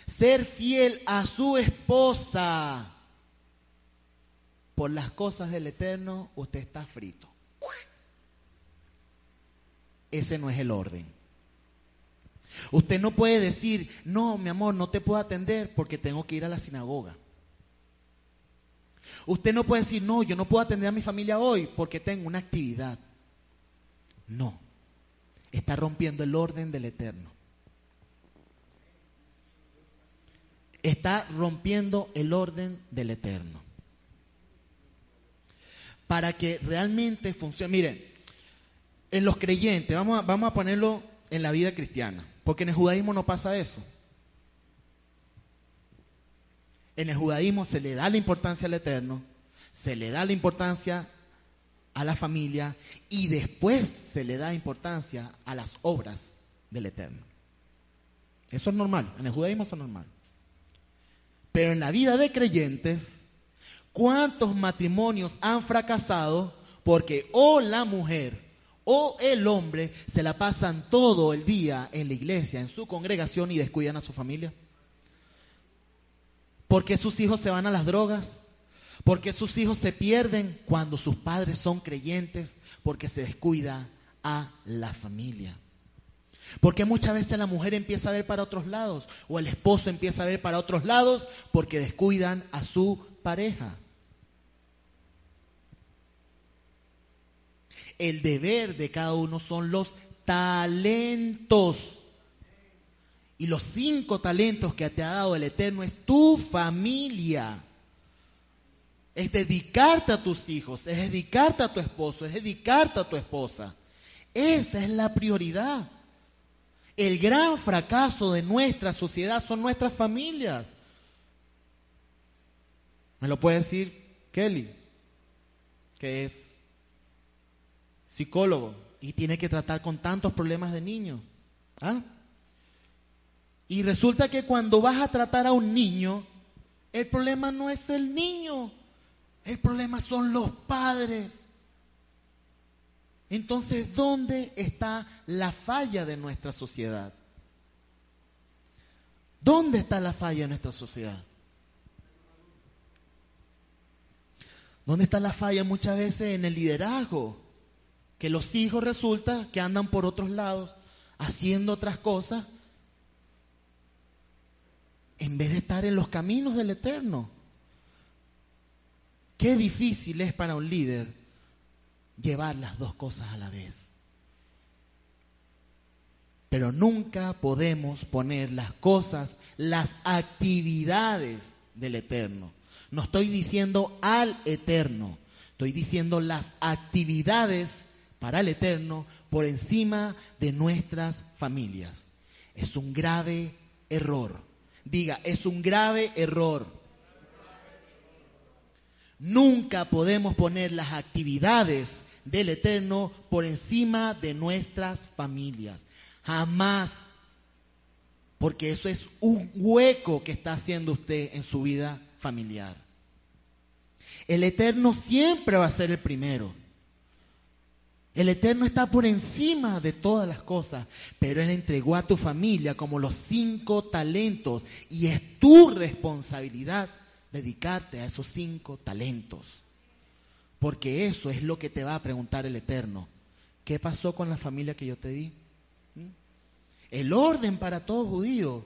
ser fiel a su esposa por las cosas del Eterno, usted está frito. Ese no es el orden. Usted no puede decir, no, mi amor, no te puedo atender porque tengo que ir a la sinagoga. Usted no puede decir, no, yo no puedo atender a mi familia hoy porque tengo una actividad. No, está rompiendo el orden del eterno. Está rompiendo el orden del eterno. Para que realmente funcione. Miren, en los creyentes, vamos a, vamos a ponerlo en la vida cristiana. Porque en el judaísmo no pasa eso. En el judaísmo se le da la importancia al eterno, se le da la importancia a la familia y después se le da importancia a las obras del Eterno. Eso es normal, en el judaísmo es normal. Pero en la vida de creyentes, ¿cuántos matrimonios han fracasado porque o la mujer o el hombre se la pasan todo el día en la iglesia, en su congregación y descuidan a su familia? Porque sus hijos se van a las drogas, porque sus hijos se pierden cuando sus padres son creyentes, porque se descuida a la familia. Porque muchas veces la mujer empieza a ver para otros lados o el esposo empieza a ver para otros lados porque descuidan a su pareja. El deber de cada uno son los talentos. Y los cinco talentos que te ha dado el Eterno es tu familia. Es dedicarte a tus hijos, es dedicarte a tu esposo, es dedicarte a tu esposa. Esa es la prioridad. El gran fracaso de nuestra sociedad son nuestras familias. Me lo puede decir Kelly, que es psicólogo y tiene que tratar con tantos problemas de niños. ¿Ah? Y resulta que cuando vas a tratar a un niño, el problema no es el niño, el problema son los padres. Entonces, ¿dónde está la falla de nuestra sociedad? ¿Dónde está la falla de nuestra sociedad? ¿Dónde está la falla muchas veces en el liderazgo? Que los hijos resulta que andan por otros lados haciendo otras cosas en vez de estar en los caminos del Eterno. Qué difícil es para un líder llevar las dos cosas a la vez. Pero nunca podemos poner las cosas, las actividades del eterno. No estoy diciendo al eterno, estoy diciendo las actividades para el eterno por encima de nuestras familias. Es un grave error. Diga, es un grave error. Nunca podemos poner las actividades del Eterno por encima de nuestras familias. Jamás. Porque eso es un hueco que está haciendo usted en su vida familiar. El Eterno siempre va a ser el primero. El Eterno está por encima de todas las cosas, pero Él entregó a tu familia como los cinco talentos y es tu responsabilidad dedicarte a esos cinco talentos. Porque eso es lo que te va a preguntar el Eterno. ¿Qué pasó con la familia que yo te di? ¿Mm? El orden para todo judío,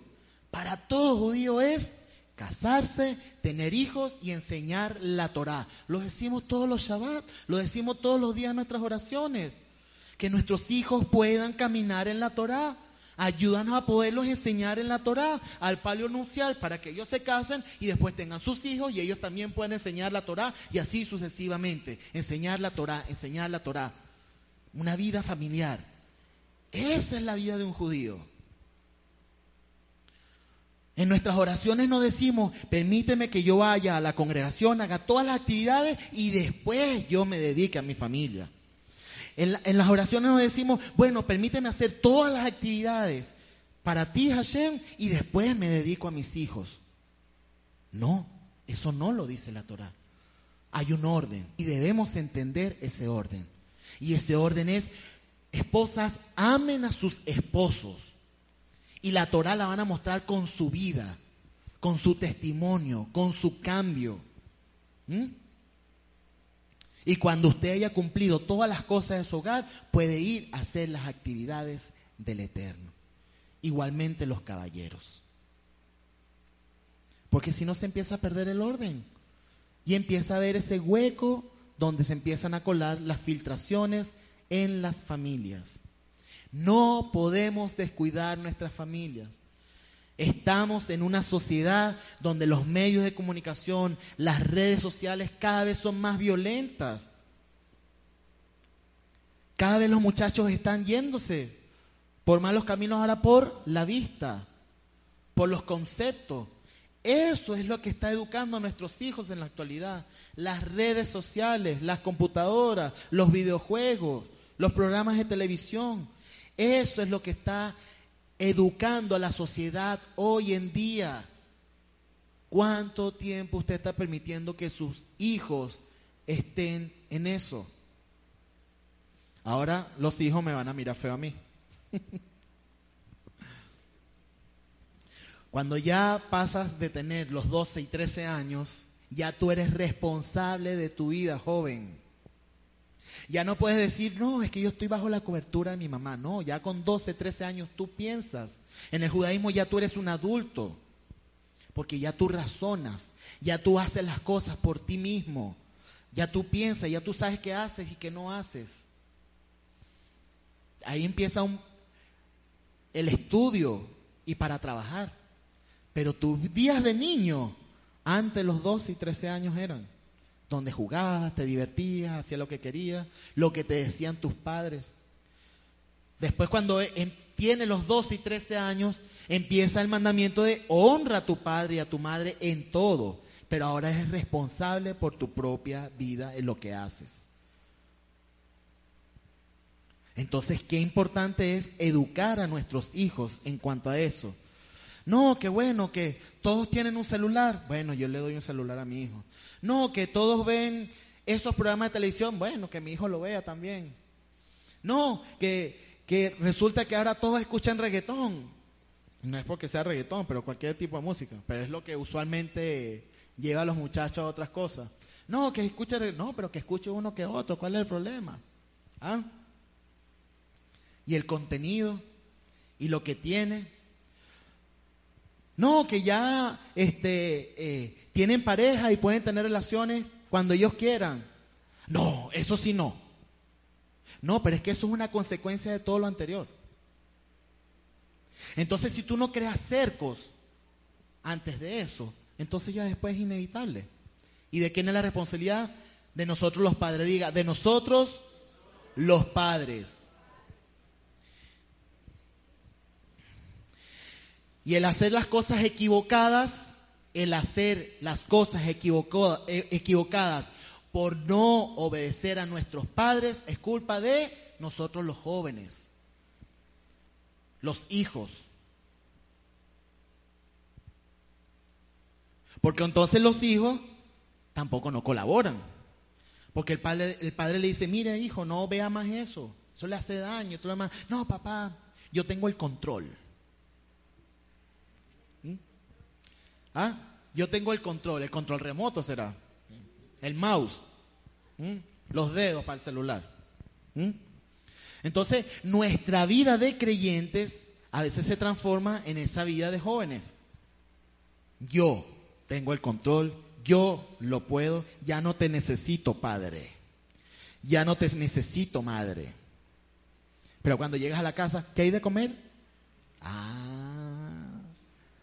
para todo judío es casarse, tener hijos y enseñar la Torah. Lo decimos todos los Shabbat, lo decimos todos los días en nuestras oraciones. Que nuestros hijos puedan caminar en la Torah. Ayúdanos a poderlos enseñar en la Torah, al palio nupcial, para que ellos se casen y después tengan sus hijos y ellos también puedan enseñar la Torah y así sucesivamente. Enseñar la Torah, enseñar la Torah. Una vida familiar. Esa es la vida de un judío. En nuestras oraciones no decimos, permíteme que yo vaya a la congregación, haga todas las actividades y después yo me dedique a mi familia. En, las oraciones nos decimos, bueno, permíteme hacer todas las actividades para ti, Hashem, y después me dedico a mis hijos. No, eso no lo dice la Torah. Hay un orden y debemos entender ese orden. Y ese orden es, esposas amen a sus esposos. Y la Torah la van a mostrar con su vida, con su testimonio, con su cambio. ¿Mm? Y cuando usted haya cumplido todas las cosas de su hogar, puede ir a hacer las actividades del Eterno. Igualmente los caballeros. Porque si no se empieza a perder el orden. Y empieza a haber ese hueco donde se empiezan a colar las filtraciones en las familias. No podemos descuidar nuestras familias. Estamos en una sociedad donde los medios de comunicación, las redes sociales cada vez son más violentas. Cada vez los muchachos están yéndose por malos caminos ahora por la vista, por los conceptos. Eso es lo que está educando a nuestros hijos en la actualidad. Las redes sociales, las computadoras, los videojuegos, los programas de televisión. Eso es lo que está educando a la sociedad hoy en día. ¿Cuánto tiempo usted está permitiendo que sus hijos estén en eso? Ahora los hijos me van a mirar feo a mí. Cuando ya pasas de tener los 12 y 13 años, ya tú eres responsable de tu vida, joven. Ya no puedes decir, no, es que yo estoy bajo la cobertura de mi mamá. No, ya con 12, 13 años tú piensas. En el judaísmo ya tú eres un adulto, porque ya tú razonas, ya tú haces las cosas por ti mismo. Ya tú piensas, ya tú sabes qué haces y qué no haces. Ahí empieza el estudio y para trabajar. Pero tus días de niño, antes los 12 y 13 años eran, donde jugabas, te divertías, hacías lo que querías, lo que te decían tus padres. Después cuando em, tienes los 12 y 13 años, empieza el mandamiento de honra a tu padre y a tu madre en todo, pero ahora eres responsable por tu propia vida en lo que haces. Entonces, qué importante es educar a nuestros hijos en cuanto a eso. No, que bueno, que todos tienen un celular. Bueno, yo le doy un celular a mi hijo. No, que todos ven esos programas de televisión. Bueno, que mi hijo lo vea también. No, que, que resulta que ahora todos escuchan reggaetón. No es porque sea reggaetón, pero cualquier tipo de música. Pero es lo que usualmente lleva a los muchachos a otras cosas. No, que escuche, no, pero que escuche uno que otro. ¿Cuál es el problema? ¿Ah? Y el contenido y lo que tiene no, que ya este, eh, tienen pareja y pueden tener relaciones cuando ellos quieran. No, eso sí no. No, pero es que eso es una consecuencia de todo lo anterior. Entonces, si tú no creas cercos antes de eso, entonces ya después es inevitable. ¿Y de quién es la responsabilidad? De nosotros los padres. Diga, de nosotros los padres. Y el hacer las cosas equivocadas, el hacer las cosas eh, equivocadas por no obedecer a nuestros padres es culpa de nosotros los jóvenes, los hijos. Porque entonces los hijos tampoco no colaboran. Porque el padre, el padre le dice, mire hijo, no vea más eso, eso le hace daño. No, papá, yo tengo el control. ¿Ah? Yo tengo el control, el control remoto será. El mouse. Los dedos para el celular. Entonces, nuestra vida de creyentes a veces se transforma en esa vida de jóvenes. Yo tengo el control, yo lo puedo, ya no te necesito, padre. Ya no te necesito, madre. Pero cuando llegas a la casa, ¿qué hay de comer? Ah,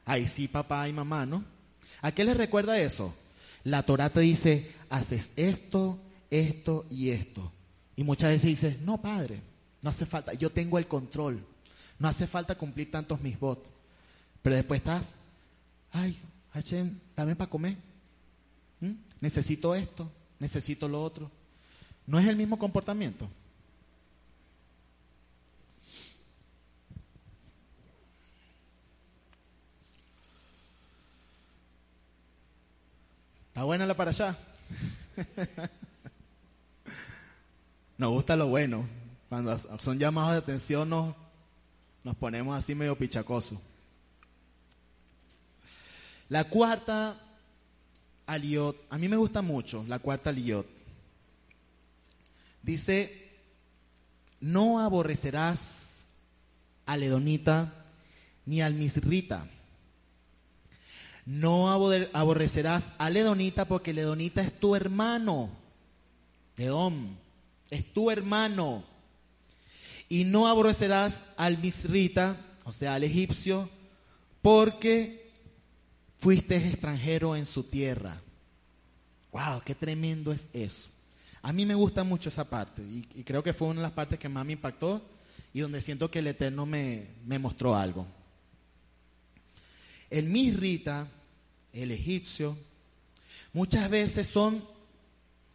Ahí sí, papá y mamá, ¿no? ¿A qué les recuerda eso? La Torah te dice, haces esto, esto y esto. Y muchas veces dices, no, padre, no hace falta, yo tengo el control. No hace falta cumplir tantos mis bots. Pero después estás, ay, Hashem, dame para comer. ¿Mm? Necesito esto, necesito lo otro. ¿No es el mismo comportamiento? ¿Está buena la para allá? nos gusta lo bueno. Cuando son llamados de atención nos, nos ponemos así medio pichacosos. La cuarta aliot, a mí me gusta mucho la cuarta aliot. Dice, no aborrecerás al edonita ni al misrita no aborrecerás al Edonita porque el Edonita es tu hermano. Edom, es tu hermano. Y no aborrecerás al Misrita, o sea, al egipcio, porque fuiste extranjero en su tierra. ¡Wow! ¡Qué tremendo es eso! A mí me gusta mucho esa parte y, creo que fue una de las partes que más me impactó y donde siento que el Eterno me, me mostró algo. El Misrita el egipcio. Muchas veces son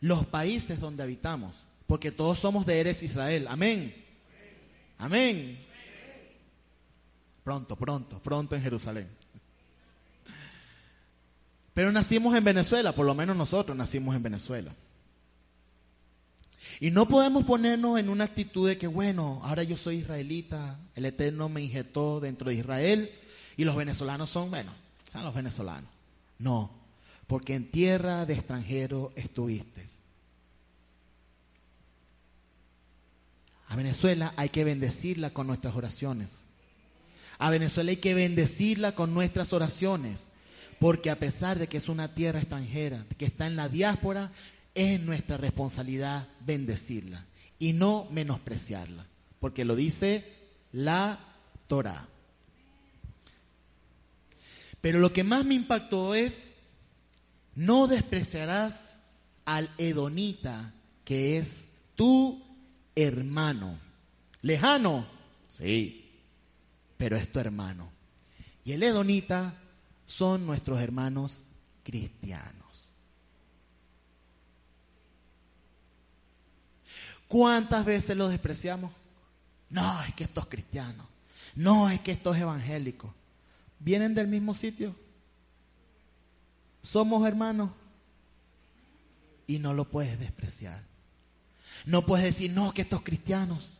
los países donde habitamos, porque todos somos de Eres Israel. Amén. Amén. Pronto, pronto, pronto en Jerusalén. Pero nacimos en Venezuela, por lo menos nosotros nacimos en Venezuela. Y no podemos ponernos en una actitud de que, bueno, ahora yo soy israelita, el Eterno me injertó dentro de Israel y los venezolanos son, bueno, son los venezolanos. No, porque en tierra de extranjero estuviste. A Venezuela hay que bendecirla con nuestras oraciones. A Venezuela hay que bendecirla con nuestras oraciones. Porque a pesar de que es una tierra extranjera, que está en la diáspora, es nuestra responsabilidad bendecirla y no menospreciarla. Porque lo dice la Torah. Pero lo que más me impactó es, no despreciarás al edonita que es tu hermano. Lejano, sí, pero es tu hermano. Y el edonita son nuestros hermanos cristianos. ¿Cuántas veces los despreciamos? No, es que estos cristianos. No, es que estos evangélicos. ¿Vienen del mismo sitio? Somos hermanos. Y no lo puedes despreciar. No puedes decir, no, que estos cristianos.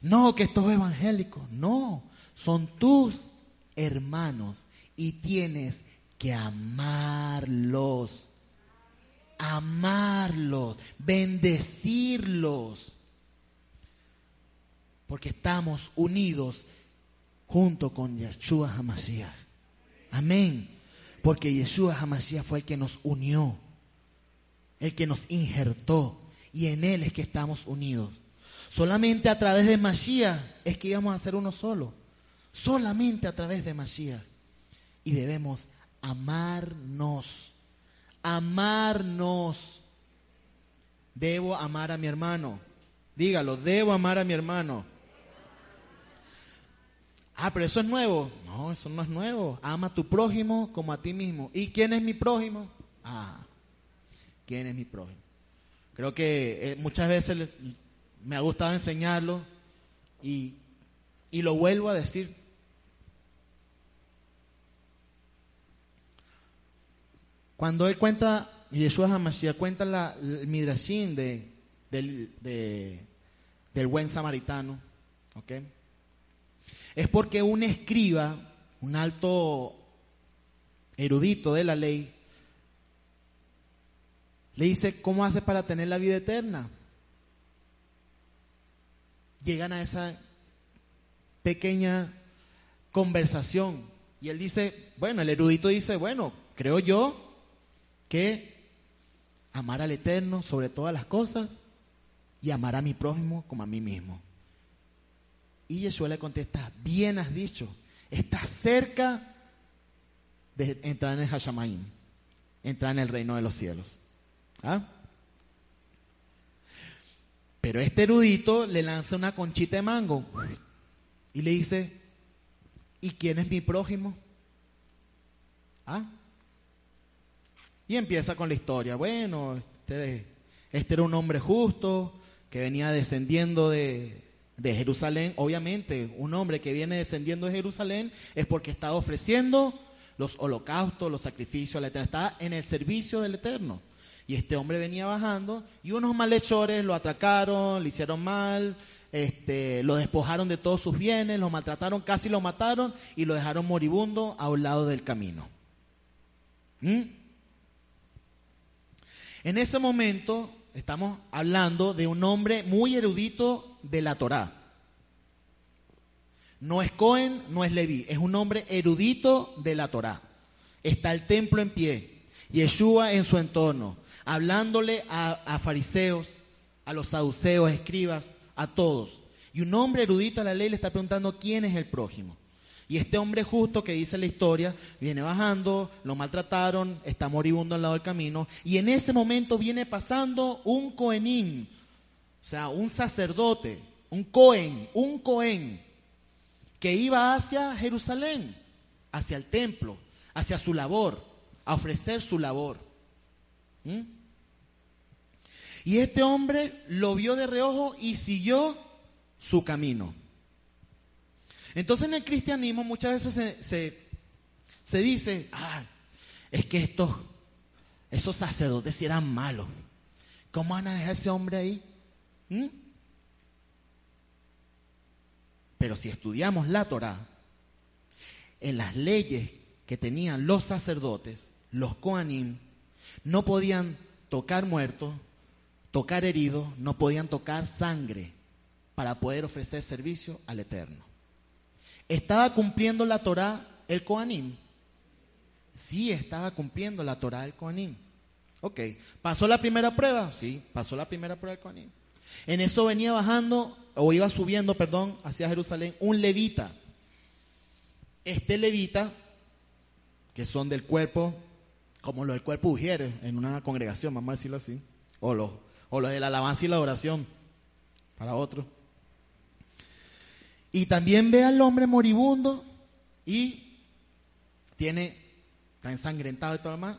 No, que estos evangélicos. No, son tus hermanos y tienes que amarlos. Amarlos, bendecirlos. Porque estamos unidos junto con Yeshua Hamashiach. Amén. Porque Yeshua Hamashiach fue el que nos unió, el que nos injertó, y en Él es que estamos unidos. Solamente a través de Mashiach es que íbamos a ser uno solo. Solamente a través de Mashiach y debemos amarnos. Amarnos. Debo amar a mi hermano. Dígalo, debo amar a mi hermano. Ah, pero eso es nuevo. No, eso no es nuevo. Ama a tu prójimo como a ti mismo. ¿Y quién es mi prójimo? Ah, ¿quién es mi prójimo? Creo que eh, muchas veces me ha gustado enseñarlo y, y lo vuelvo a decir Cuando él cuenta, Yeshua HaMashiach cuenta la, el midrashim de, del, del buen samaritano, ¿ok? Es porque un escriba, un alto erudito de la ley, le dice, ¿cómo hace para tener la vida eterna? Llegan a esa pequeña conversación y él dice, bueno, el erudito dice, bueno, creo yo que amar al Eterno sobre todas las cosas y amar a mi prójimo como a mí mismo. Y Yeshua le contesta, bien has dicho, estás cerca de entrar en el Hashamaim, entrar en el reino de los cielos. ¿Ah? Pero este erudito le lanza una conchita de mango y le dice, ¿y quién es mi prójimo? ¿Ah? Y empieza con la historia. Bueno, este, este, era un hombre justo que venía descendiendo de, de Jerusalén. Obviamente, un hombre que viene descendiendo de Jerusalén es porque está ofreciendo los holocaustos, los sacrificios al Eterno. Está en el servicio del Eterno. Y este hombre venía bajando y unos malhechores lo atracaron, le hicieron mal, este, lo despojaron de todos sus bienes, lo maltrataron, casi lo mataron y lo dejaron moribundo a un lado del camino. ¿Mm? En ese momento estamos hablando de un hombre muy erudito de la Torá. No es Cohen, no es Leví, es un hombre erudito de la Torá. Está el templo en pie, Yeshua en su entorno, hablándole a, a fariseos, a los saduceos, escribas, a todos. Y un hombre erudito a la ley le está preguntando quién es el prójimo. Y este hombre justo que dice la historia, viene bajando, lo maltrataron, está moribundo al lado del camino, y en ese momento viene pasando un cohenín, o sea, un sacerdote, un cohen, un cohen, que iba hacia Jerusalén, hacia el templo, hacia su labor, a ofrecer su labor. ¿Mm? Y este hombre lo vio de reojo y siguió su camino. Entonces en el cristianismo muchas veces se, dice, ah, es que estos, esos sacerdotes eran malos. ¿Cómo van a dejar a ese hombre ahí? ¿Mm? Pero si estudiamos la Torah, en las leyes que tenían los sacerdotes, los Koanim, no podían tocar muertos, tocar heridos, no podían tocar sangre para poder ofrecer servicio al Eterno. ¿Estaba cumpliendo la Torah el Koanim? Sí, estaba cumpliendo la Torah el Koanim. Ok, ¿pasó la primera prueba? Sí, pasó la primera prueba del Koanim. En eso venía bajando, o iba subiendo, perdón, hacia Jerusalén, un levita. Este levita, que son del cuerpo, como los del cuerpo Ujieres, en una congregación, vamos a decirlo así, o los, o los de la alabanza y la oración, para otros. Y también ve al hombre moribundo y tiene, está ensangrentado y todo lo demás.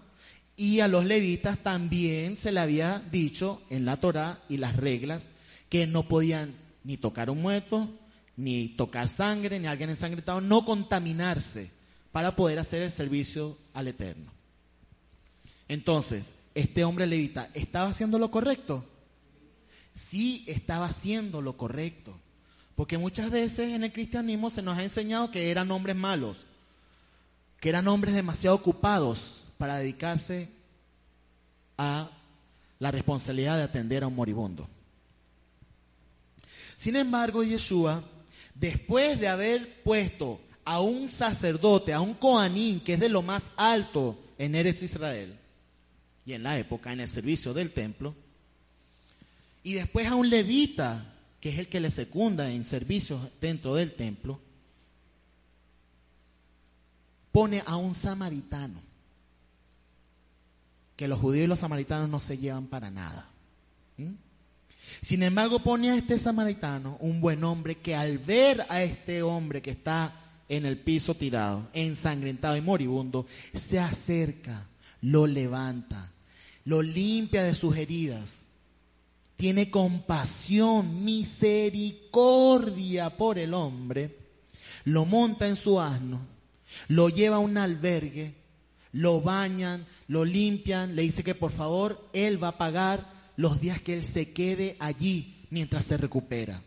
Y a los levitas también se le había dicho en la Torah y las reglas que no podían ni tocar un muerto, ni tocar sangre, ni alguien ensangrentado, no contaminarse para poder hacer el servicio al Eterno. Entonces, este hombre levita, ¿estaba haciendo lo correcto? Sí, estaba haciendo lo correcto. Porque muchas veces en el cristianismo se nos ha enseñado que eran hombres malos, que eran hombres demasiado ocupados para dedicarse a la responsabilidad de atender a un moribundo. Sin embargo, Yeshua, después de haber puesto a un sacerdote, a un coanín, que es de lo más alto en Eres Israel, y en la época, en el servicio del templo, y después a un levita, que es el que le secunda en servicios dentro del templo, pone a un samaritano, que los judíos y los samaritanos no se llevan para nada. Sin embargo, pone a este samaritano, un buen hombre, que al ver a este hombre que está en el piso tirado, ensangrentado y moribundo, se acerca, lo levanta, lo limpia de sus heridas tiene compasión, misericordia por el hombre, lo monta en su asno, lo lleva a un albergue, lo bañan, lo limpian, le dice que por favor él va a pagar los días que él se quede allí mientras se recupera.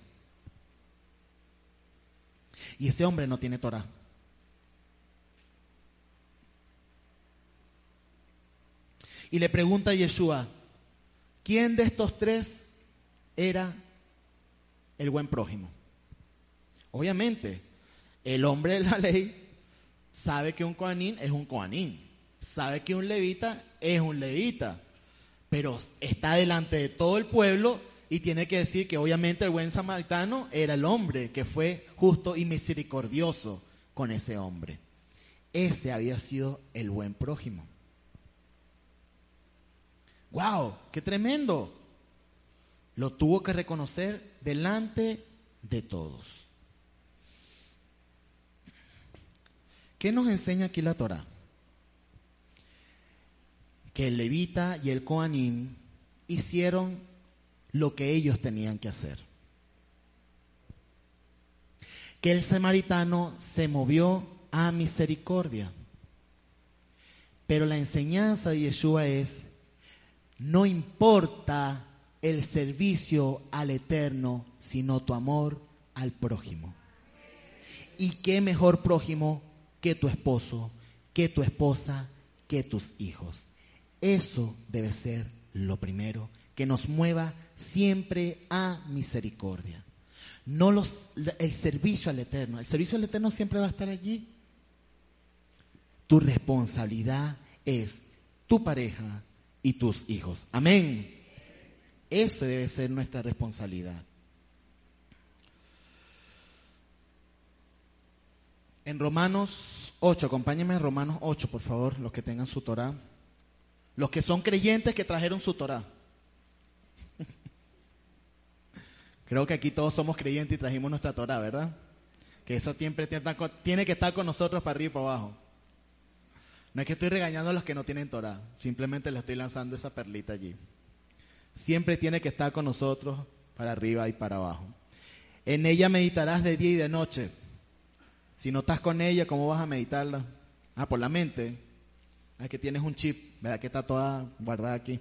Y ese hombre no tiene Torah. Y le pregunta a Yeshua, ¿Quién de estos tres era el buen prójimo? Obviamente, el hombre de la ley sabe que un coanín es un coanín, sabe que un levita es un levita, pero está delante de todo el pueblo y tiene que decir que obviamente el buen samaritano era el hombre que fue justo y misericordioso con ese hombre. Ese había sido el buen prójimo. ¡Wow! ¡Qué tremendo! Lo tuvo que reconocer delante de todos. ¿Qué nos enseña aquí la Torah? Que el levita y el coanim hicieron lo que ellos tenían que hacer. Que el samaritano se movió a misericordia. Pero la enseñanza de Yeshua es no importa el servicio al eterno, sino tu amor al prójimo. ¿Y qué mejor prójimo que tu esposo, que tu esposa, que tus hijos? Eso debe ser lo primero, que nos mueva siempre a misericordia. No los, el servicio al Eterno. El servicio al Eterno siempre va a estar allí. Tu responsabilidad es tu pareja, y tus hijos. Amén. Esa debe ser nuestra responsabilidad. En Romanos 8, acompáñenme en Romanos 8, por favor, los que tengan su Torah. Los que son creyentes que trajeron su Torah. Creo que aquí todos somos creyentes y trajimos nuestra Torah, ¿verdad? Que eso siempre tiene que estar con nosotros para arriba y para abajo. No es que estoy regañando a los que no tienen Torah, simplemente le estoy lanzando esa perlita allí. Siempre tiene que estar con nosotros para arriba y para abajo. En ella meditarás de día y de noche. Si no estás con ella, ¿cómo vas a meditarla? Ah, por la mente. Ah, que tienes un chip, ¿verdad? Que está toda guardada aquí.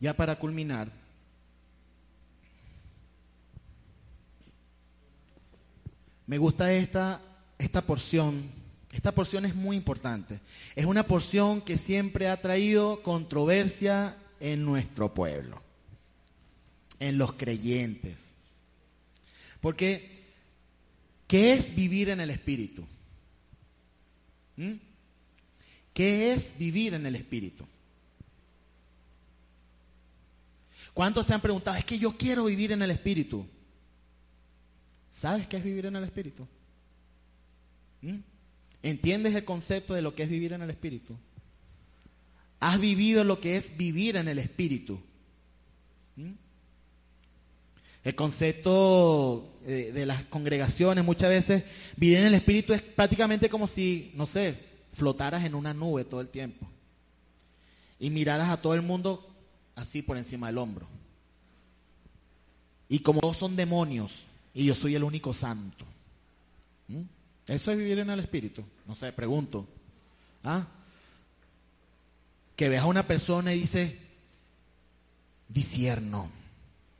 Ya para culminar, me gusta esta, esta porción. Esta porción es muy importante. Es una porción que siempre ha traído controversia en nuestro pueblo, en los creyentes. Porque, ¿qué es vivir en el Espíritu? ¿Mm? ¿Qué es vivir en el Espíritu? ¿Cuántos se han preguntado, es que yo quiero vivir en el Espíritu? ¿Sabes qué es vivir en el Espíritu? ¿Mm? ¿Entiendes el concepto de lo que es vivir en el Espíritu? ¿Has vivido lo que es vivir en el Espíritu? ¿Mm? El concepto de, de, las congregaciones, muchas veces vivir en el Espíritu es prácticamente como si, no sé, flotaras en una nube todo el tiempo y miraras a todo el mundo así por encima del hombro. Y como todos son demonios y yo soy el único santo. ¿Mm? Eso es vivir en el Espíritu. No sé, pregunto. ¿Ah? Que veas a una persona y dice, disierno.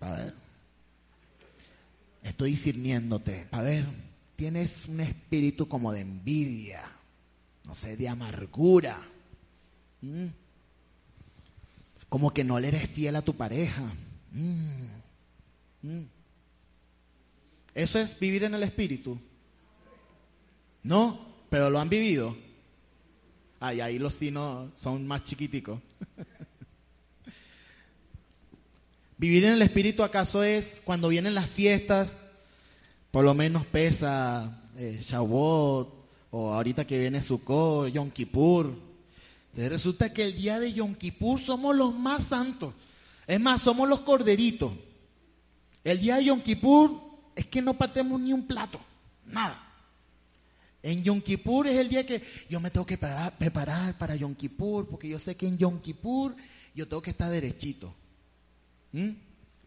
A ver. Estoy discerniéndote. A ver, tienes un espíritu como de envidia. No sé, de amargura. ¿Mm? como que no le eres fiel a tu pareja. Mm. Eso es vivir en el Espíritu. No, pero lo han vivido. Ay, ahí los sinos son más chiquiticos. Vivir en el Espíritu acaso es cuando vienen las fiestas, por lo menos pesa eh, o ahorita que viene Sukkot, Yom Kippur, entonces resulta que el día de Yom Kippur somos los más santos. Es más, somos los corderitos. El día de Yom Kippur es que no partemos ni un plato, nada. En Yom Kippur es el día que yo me tengo que preparar, para Yom Kippur, porque yo sé que en Yom Kippur yo tengo que estar derechito. ¿Mm?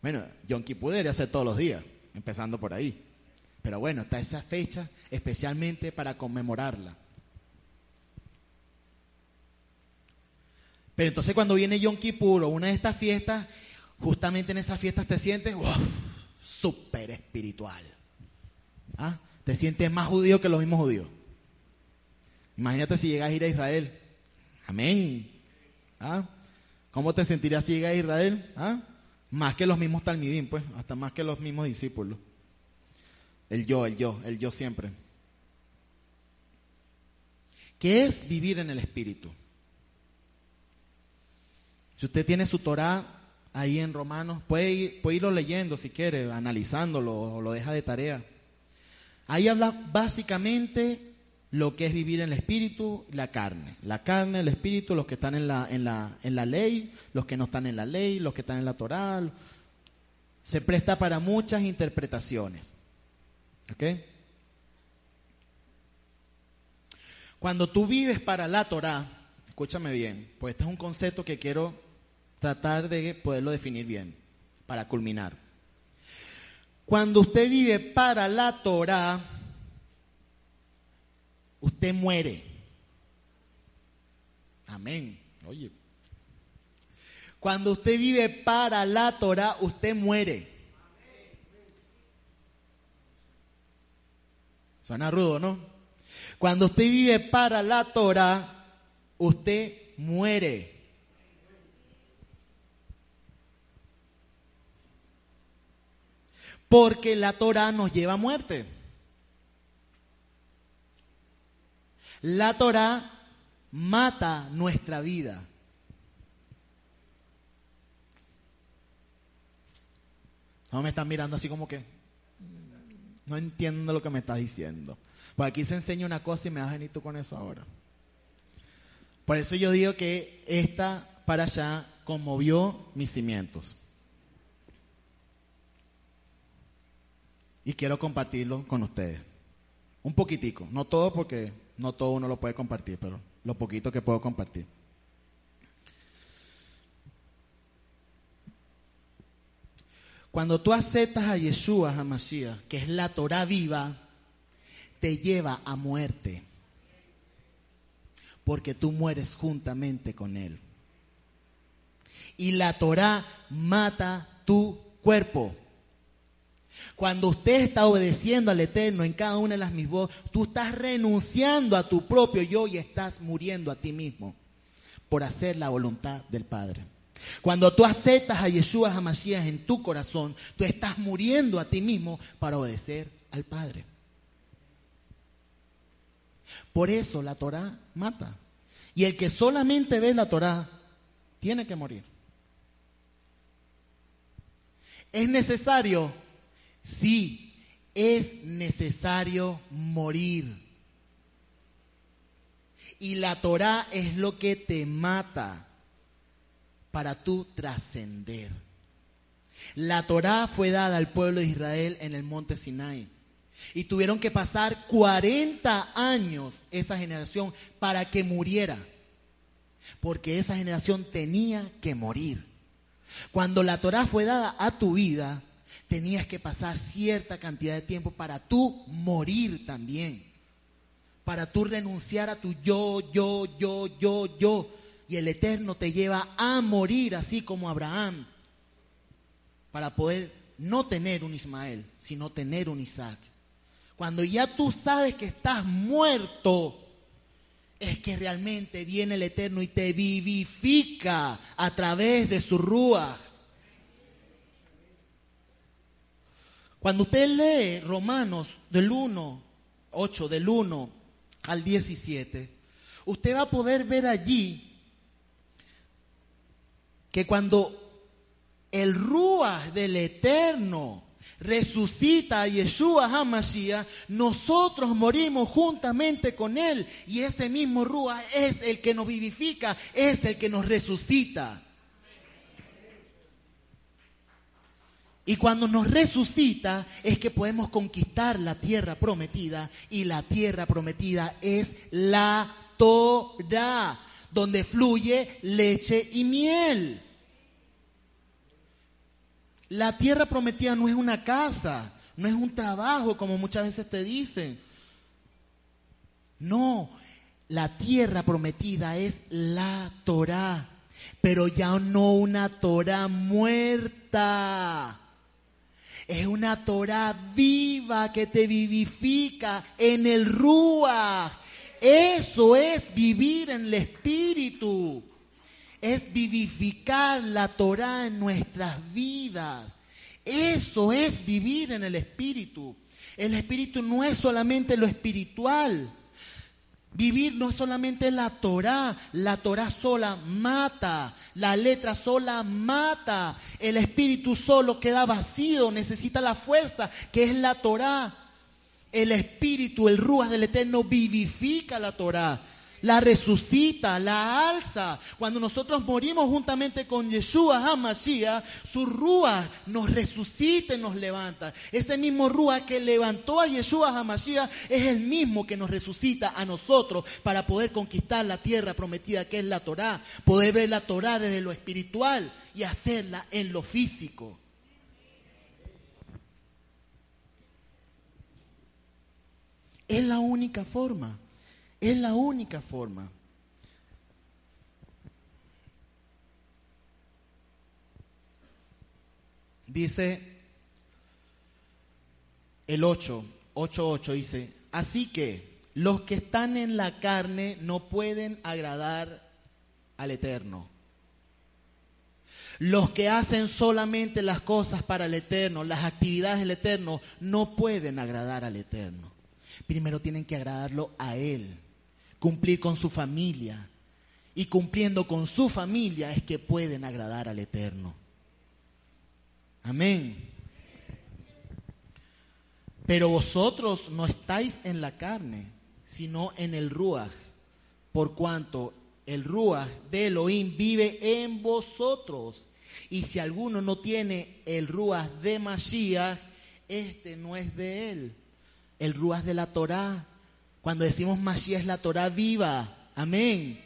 Bueno, Yom Kippur debería ser todos los días, empezando por ahí. Pero bueno, está esa fecha especialmente para conmemorarla. Pero entonces cuando viene Yom Kippur o una de estas fiestas, justamente en esas fiestas te sientes súper espiritual. ¿Ah? Te sientes más judío que los mismos judíos. Imagínate si llegas a ir a Israel. Amén. ¿Ah? ¿Cómo te sentirías si llegas a Israel? ¿Ah? Más que los mismos talmidim, pues, hasta más que los mismos discípulos. El yo, el yo, el yo siempre. ¿Qué es vivir en el Espíritu? Si usted tiene su Torah ahí en Romanos, puede, puede irlo leyendo si quiere, analizándolo o lo deja de tarea. Ahí habla básicamente lo que es vivir en el espíritu y la carne. La carne, el espíritu, los que están en la, en la, en la ley, los que no están en la ley, los que están en la Torah. Se presta para muchas interpretaciones. ¿Ok? Cuando tú vives para la Torah, escúchame bien, pues este es un concepto que quiero tratar de poderlo definir bien, para culminar. Cuando usted vive para la Torah, usted muere. Amén. Oye. Cuando usted vive para la Torah, usted muere. Suena rudo, ¿no? Cuando usted vive para la Torah, usted muere. Porque la Torah nos lleva a muerte. La Torah mata nuestra vida. No me están mirando así como que no entiendo lo que me estás diciendo. Pues aquí se enseña una cosa y me vas a venir tú con eso ahora. Por eso yo digo que esta para allá conmovió mis cimientos. Y quiero compartirlo con ustedes. Un poquitico, no todo porque no todo uno lo puede compartir, pero lo poquito que puedo compartir. Cuando tú aceptas a Yeshua, a Mashiach, que es la Torah viva, te lleva a muerte. Porque tú mueres juntamente con Él. Y la Torah mata tu cuerpo. Cuando usted está obedeciendo al Eterno en cada una de las mis voces, tú estás renunciando a tu propio yo y estás muriendo a ti mismo por hacer la voluntad del Padre. Cuando tú aceptas a Yeshua Hamashiach en tu corazón, tú estás muriendo a ti mismo para obedecer al Padre. Por eso la Torah mata. Y el que solamente ve la Torah tiene que morir. ¿Es necesario? Sí, es necesario morir. Y la Torah es lo que te mata para tú trascender. La Torá fue dada al pueblo de Israel en el monte Sinai. Y tuvieron que pasar 40 años esa generación para que muriera. Porque esa generación tenía que morir. Cuando la Torá fue dada a tu vida, tenías que pasar cierta cantidad de tiempo para tú morir también. Para tú renunciar a tu yo, yo, yo, yo, yo y el Eterno te lleva a morir así como Abraham para poder no tener un Ismael, sino tener un Isaac. Cuando ya tú sabes que estás muerto, es que realmente viene el Eterno y te vivifica a través de su rúa. Cuando usted lee Romanos del 1, 8, del 1 al 17, usted va a poder ver allí que cuando el Ruach del Eterno resucita a Yeshua HaMashiach, nosotros morimos juntamente con Él. Y ese mismo Ruach es el que nos vivifica, es el que nos resucita. Y cuando nos resucita es que podemos conquistar la tierra prometida. Y la tierra prometida es la Torah, donde fluye leche y miel. La tierra prometida no es una casa, no es un trabajo como muchas veces te dicen. No, la tierra prometida es la Torah, pero ya no una Torah muerta. Es una Torah viva que te vivifica en el Rúa. Eso es vivir en el Espíritu es vivificar la Torah en nuestras vidas. Eso es vivir en el Espíritu. El Espíritu no es solamente lo espiritual. Vivir no es solamente la Torah, la Torah sola mata, la letra sola mata, el espíritu solo queda vacío, necesita la fuerza que es la Torah. El espíritu, el ruas del Eterno vivifica la Torah la resucita, la alza. Cuando nosotros morimos juntamente con Yeshua HaMashiach, su Rúa nos resucita y nos levanta. Ese mismo Rúa que levantó a Yeshua HaMashiach es el mismo que nos resucita a nosotros para poder conquistar la tierra prometida que es la Torá. Poder ver la Torá desde lo espiritual y hacerla en lo físico. Es la única forma. Es la única forma. Dice el 8, 8, 8 dice, así que los que están en la carne no pueden agradar al Eterno. Los que hacen solamente las cosas para el Eterno, las actividades del Eterno, no pueden agradar al Eterno. Primero tienen que agradarlo a Él cumplir con su familia. Y cumpliendo con su familia es que pueden agradar al Eterno. Amén. Pero vosotros no estáis en la carne, sino en el Ruach, por cuanto el Ruach de Elohim vive en vosotros. Y si alguno no tiene el Ruach de Mashiach, este no es de él. El Ruach de la Torá. Cuando decimos Mashiach es la Torá viva. Amén.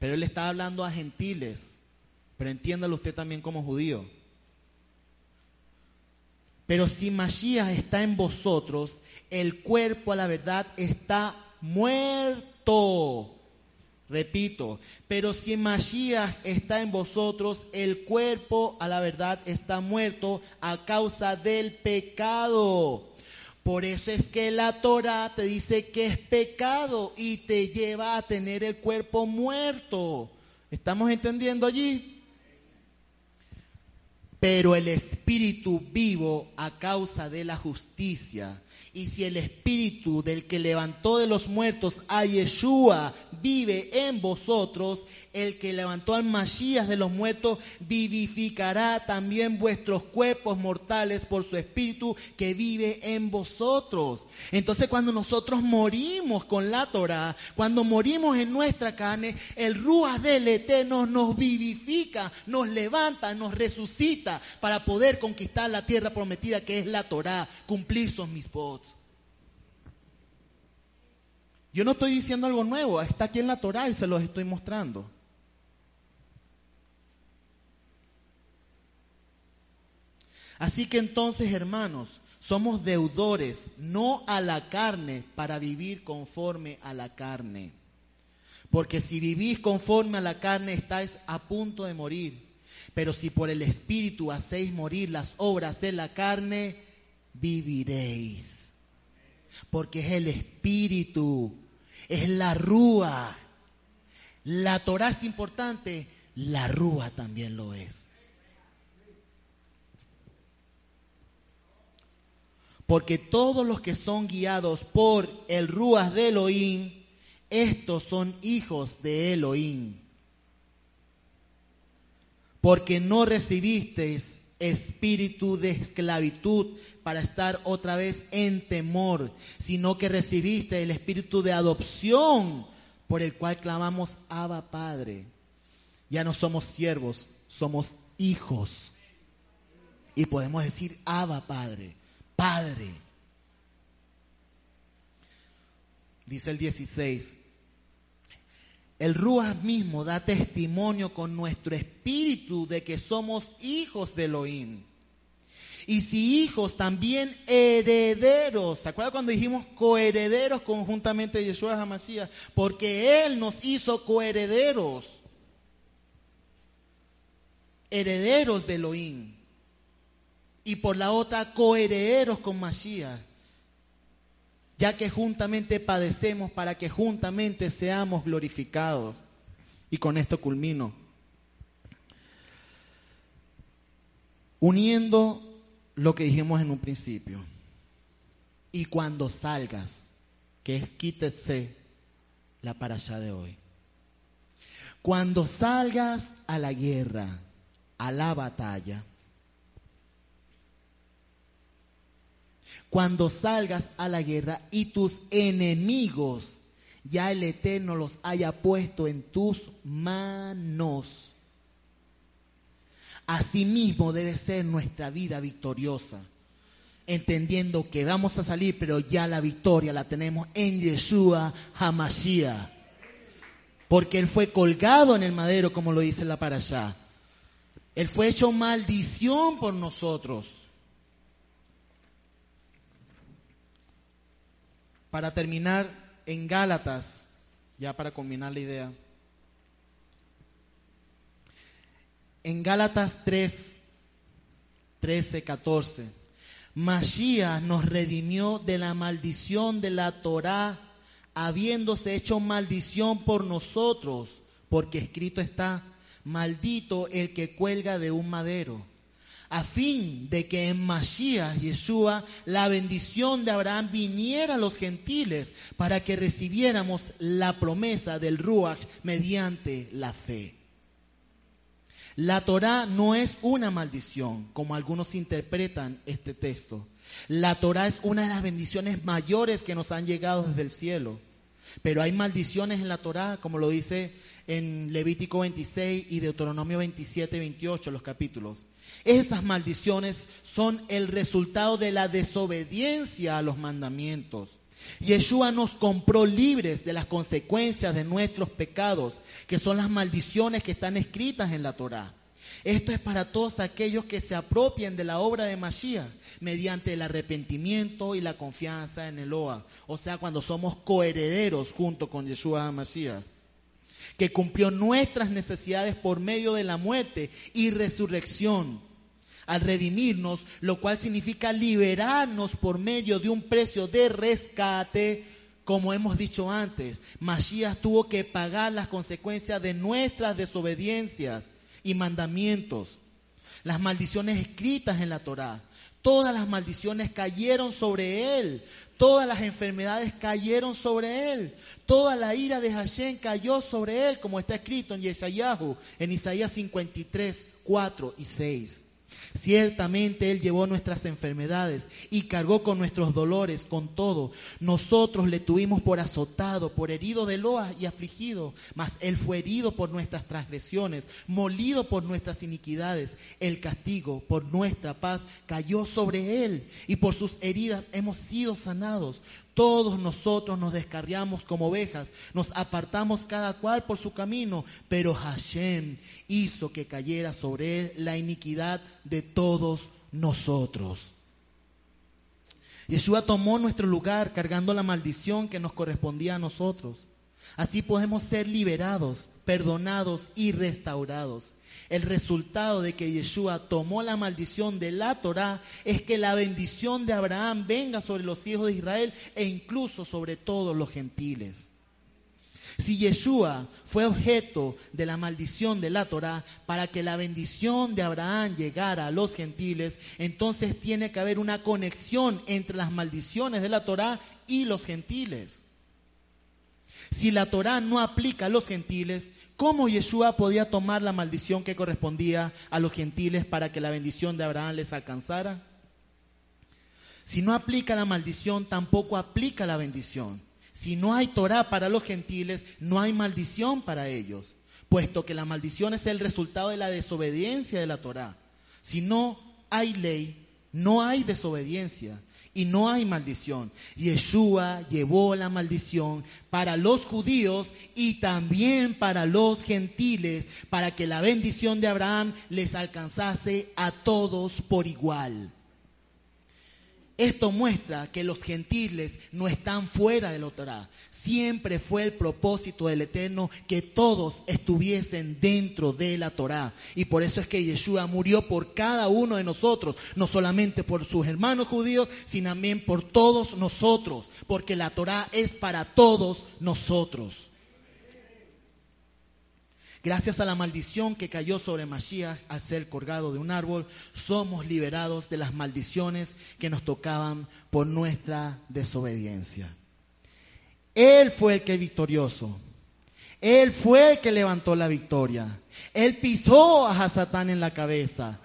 Pero él está hablando a gentiles. Pero entiéndalo usted también como judío. Pero si Mashiach está en vosotros, el cuerpo a la verdad está muerto. Repito, pero si Mashiach está en vosotros, el cuerpo a la verdad está muerto a causa del pecado. Por eso es que la Torah te dice que es pecado y te lleva a tener el cuerpo muerto. ¿Estamos entendiendo allí? Pero el espíritu vivo a causa de la justicia y si el espíritu del que levantó de los muertos a Yeshua vive en vosotros, el que levantó al Masías de los muertos vivificará también vuestros cuerpos mortales por su espíritu que vive en vosotros. Entonces cuando nosotros morimos con la Torah, cuando morimos en nuestra carne, el Ruach del Eterno nos vivifica, nos levanta, nos resucita para poder conquistar la tierra prometida que es la Torah, cumplir sus mis yo no estoy diciendo algo nuevo, está aquí en la Torah y se los estoy mostrando. Así que entonces, hermanos, somos deudores, no a la carne, para vivir conforme a la carne. Porque si vivís conforme a la carne, estáis a punto de morir. Pero si por el Espíritu hacéis morir las obras de la carne, viviréis. Porque es el Espíritu, es la rúa. La Torah es importante, la rúa también lo es. Porque todos los que son guiados por el Ruas de Elohim, estos son hijos de Elohim. Porque no recibisteis espíritu de esclavitud para estar otra vez en temor, sino que recibiste el espíritu de adopción por el cual clamamos Abba Padre. Ya no somos siervos, somos hijos. Y podemos decir Abba Padre, Padre. Dice el 16, el Ruach mismo da testimonio con nuestro espíritu de que somos hijos de Elohim. Y si hijos, también herederos. ¿Se acuerdan cuando dijimos coherederos conjuntamente de Yeshua HaMashiach? Porque Él nos hizo coherederos. Herederos de Elohim. Y por la otra, coherederos con Mashiach ya que juntamente padecemos para que juntamente seamos glorificados. Y con esto culmino. Uniendo lo que dijimos en un principio. Y cuando salgas, que es quítese la para allá de hoy. Cuando salgas a la guerra, a la batalla, cuando salgas a la guerra y tus enemigos ya el Eterno los haya puesto en tus manos. Asimismo debe ser nuestra vida victoriosa, entendiendo que vamos a salir, pero ya la victoria la tenemos en Yeshua Hamashiach. Porque Él fue colgado en el madero, como lo dice la allá. Él fue hecho maldición por nosotros. Para terminar, en Gálatas, ya para combinar la idea. En Gálatas 3, 13, 14, Mashiach nos redimió de la maldición de la Torá, habiéndose hecho maldición por nosotros, porque escrito está, maldito el que cuelga de un madero a fin de que en Mashiach, Yeshua, la bendición de Abraham viniera a los gentiles para que recibiéramos la promesa del Ruach mediante la fe. La Torah no es una maldición, como algunos interpretan este texto. La Torah es una de las bendiciones mayores que nos han llegado desde el cielo. Pero hay maldiciones en la Torah, como lo dice en Levítico 26 y Deuteronomio 27 y 28, los capítulos. Esas maldiciones son el resultado de la desobediencia a los mandamientos. Yeshua nos compró libres de las consecuencias de nuestros pecados, que son las maldiciones que están escritas en la Torá. Esto es para todos aquellos que se apropien de la obra de Mashiach mediante el arrepentimiento y la confianza en el Oa. O sea, cuando somos coherederos junto con Yeshua Mashiach que cumplió nuestras necesidades por medio de la muerte y resurrección al redimirnos, lo cual significa liberarnos por medio de un precio de rescate, como hemos dicho antes. Mashiach tuvo que pagar las consecuencias de nuestras desobediencias y mandamientos, las maldiciones escritas en la Torá. Todas las maldiciones cayeron sobre él, todas las enfermedades cayeron sobre él, toda la ira de Hashem cayó sobre él, como está escrito en Yeshayahu, en Isaías 53, 4 y 6. Ciertamente Él llevó nuestras enfermedades y cargó con nuestros dolores, con todo. Nosotros le tuvimos por azotado, por herido de loa y afligido, mas Él fue herido por nuestras transgresiones, molido por nuestras iniquidades. El castigo por nuestra paz cayó sobre Él y por sus heridas hemos sido sanados. Todos nosotros nos descarriamos como ovejas, nos apartamos cada cual por su camino, pero Hashem hizo que cayera sobre él la iniquidad de todos nosotros. Yeshua tomó nuestro lugar cargando la maldición que nos correspondía a nosotros. Así podemos ser liberados, perdonados y restaurados. El resultado de que Yeshua tomó la maldición de la Torá es que la bendición de Abraham venga sobre los hijos de Israel e incluso sobre todos los gentiles. Si Yeshua fue objeto de la maldición de la Torá para que la bendición de Abraham llegara a los gentiles, entonces tiene que haber una conexión entre las maldiciones de la Torá y los gentiles. Si la Torá no aplica a los gentiles, ¿cómo Yeshua podía tomar la maldición que correspondía a los gentiles para que la bendición de Abraham les alcanzara? Si no aplica la maldición, tampoco aplica la bendición. Si no hay Torah para los gentiles, no hay maldición para ellos, puesto que la maldición es el resultado de la desobediencia de la Torah. Si no hay ley, no hay desobediencia y no hay maldición. Yeshua llevó la maldición para los judíos y también para los gentiles, para que la bendición de Abraham les alcanzase a todos por igual. Esto muestra que los gentiles no están fuera de la Torah. Siempre fue el propósito del Eterno que todos estuviesen dentro de la Torah. Y por eso es que Yeshua murió por cada uno de nosotros, no solamente por sus hermanos judíos, sino también por todos nosotros, porque la Torah es para todos nosotros. Gracias a la maldición que cayó sobre Mashiach al ser colgado de un árbol, somos liberados de las maldiciones que nos tocaban por nuestra desobediencia. Él fue el que victorioso. Él fue el que levantó la victoria. Él pisó a Hasatán en la cabeza.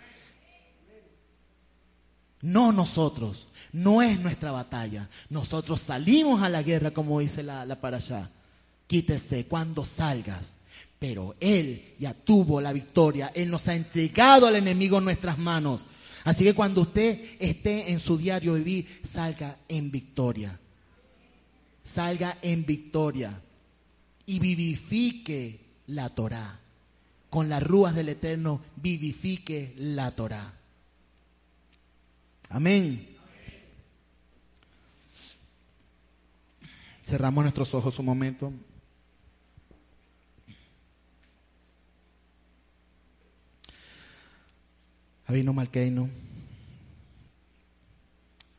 No nosotros. No es nuestra batalla. Nosotros salimos a la guerra, como dice la, la para allá. Quítese cuando salgas pero Él ya tuvo la victoria. Él nos ha entregado al enemigo en nuestras manos. Así que cuando usted esté en su diario vivir, salga en victoria. Salga en victoria. Y vivifique la Torah. Con las rúas del Eterno, vivifique la Torah. Amén. Cerramos nuestros ojos un momento. Abino Malkeino,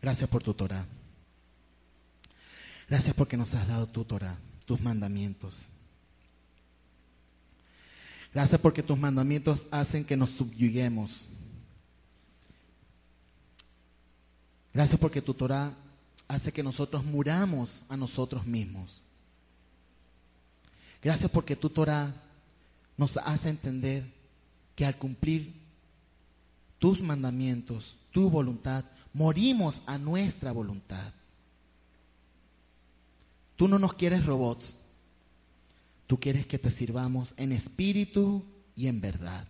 gracias por tu Torah. Gracias porque nos has dado tu Torah, tus mandamientos. Gracias porque tus mandamientos hacen que nos subyuguemos. Gracias porque tu Torah hace que nosotros muramos a nosotros mismos. Gracias porque tu Torah nos hace entender que al cumplir tus mandamientos, tu voluntad, morimos a nuestra voluntad. Tú no nos quieres robots, Tú quieres que te sirvamos en espíritu y en verdad.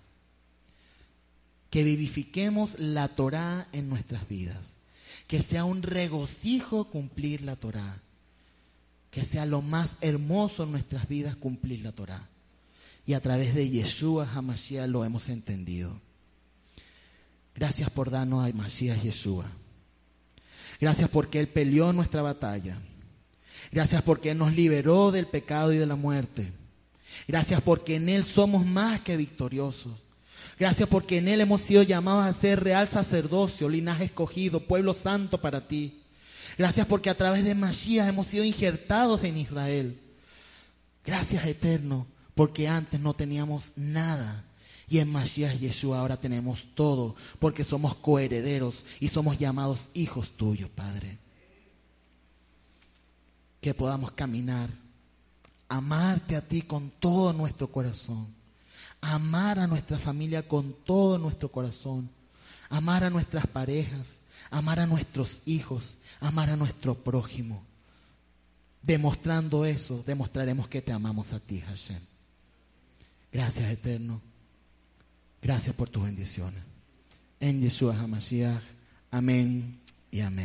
Que vivifiquemos la Torá en nuestras vidas. Que sea un regocijo cumplir la Torá. Que sea lo más hermoso en nuestras vidas cumplir la Torá. Y a través de Yeshua HaMashiach lo hemos entendido. Gracias por darnos a Mashiach Yeshua. Gracias porque Él peleó nuestra batalla. Gracias porque Él nos liberó del pecado y de la muerte. Gracias porque en Él somos más que victoriosos. Gracias porque en Él hemos sido llamados a ser real sacerdocio, linaje escogido, pueblo santo para ti. Gracias porque a través de Mashiach hemos sido injertados en Israel. Gracias eterno porque antes no teníamos nada. Y en Mashiach Yeshua ahora tenemos todo, porque somos coherederos y somos llamados hijos tuyos, Padre que podamos caminar, amarte a ti con todo nuestro corazón, amar a nuestra familia con todo nuestro corazón, amar a nuestras parejas, amar a nuestros hijos, amar a nuestro prójimo. Demostrando eso, demostraremos que te amamos a ti, Hashem. Gracias, Eterno. Gracias por tus bendiciones. En Yeshua HaMashiach. Amén y amén.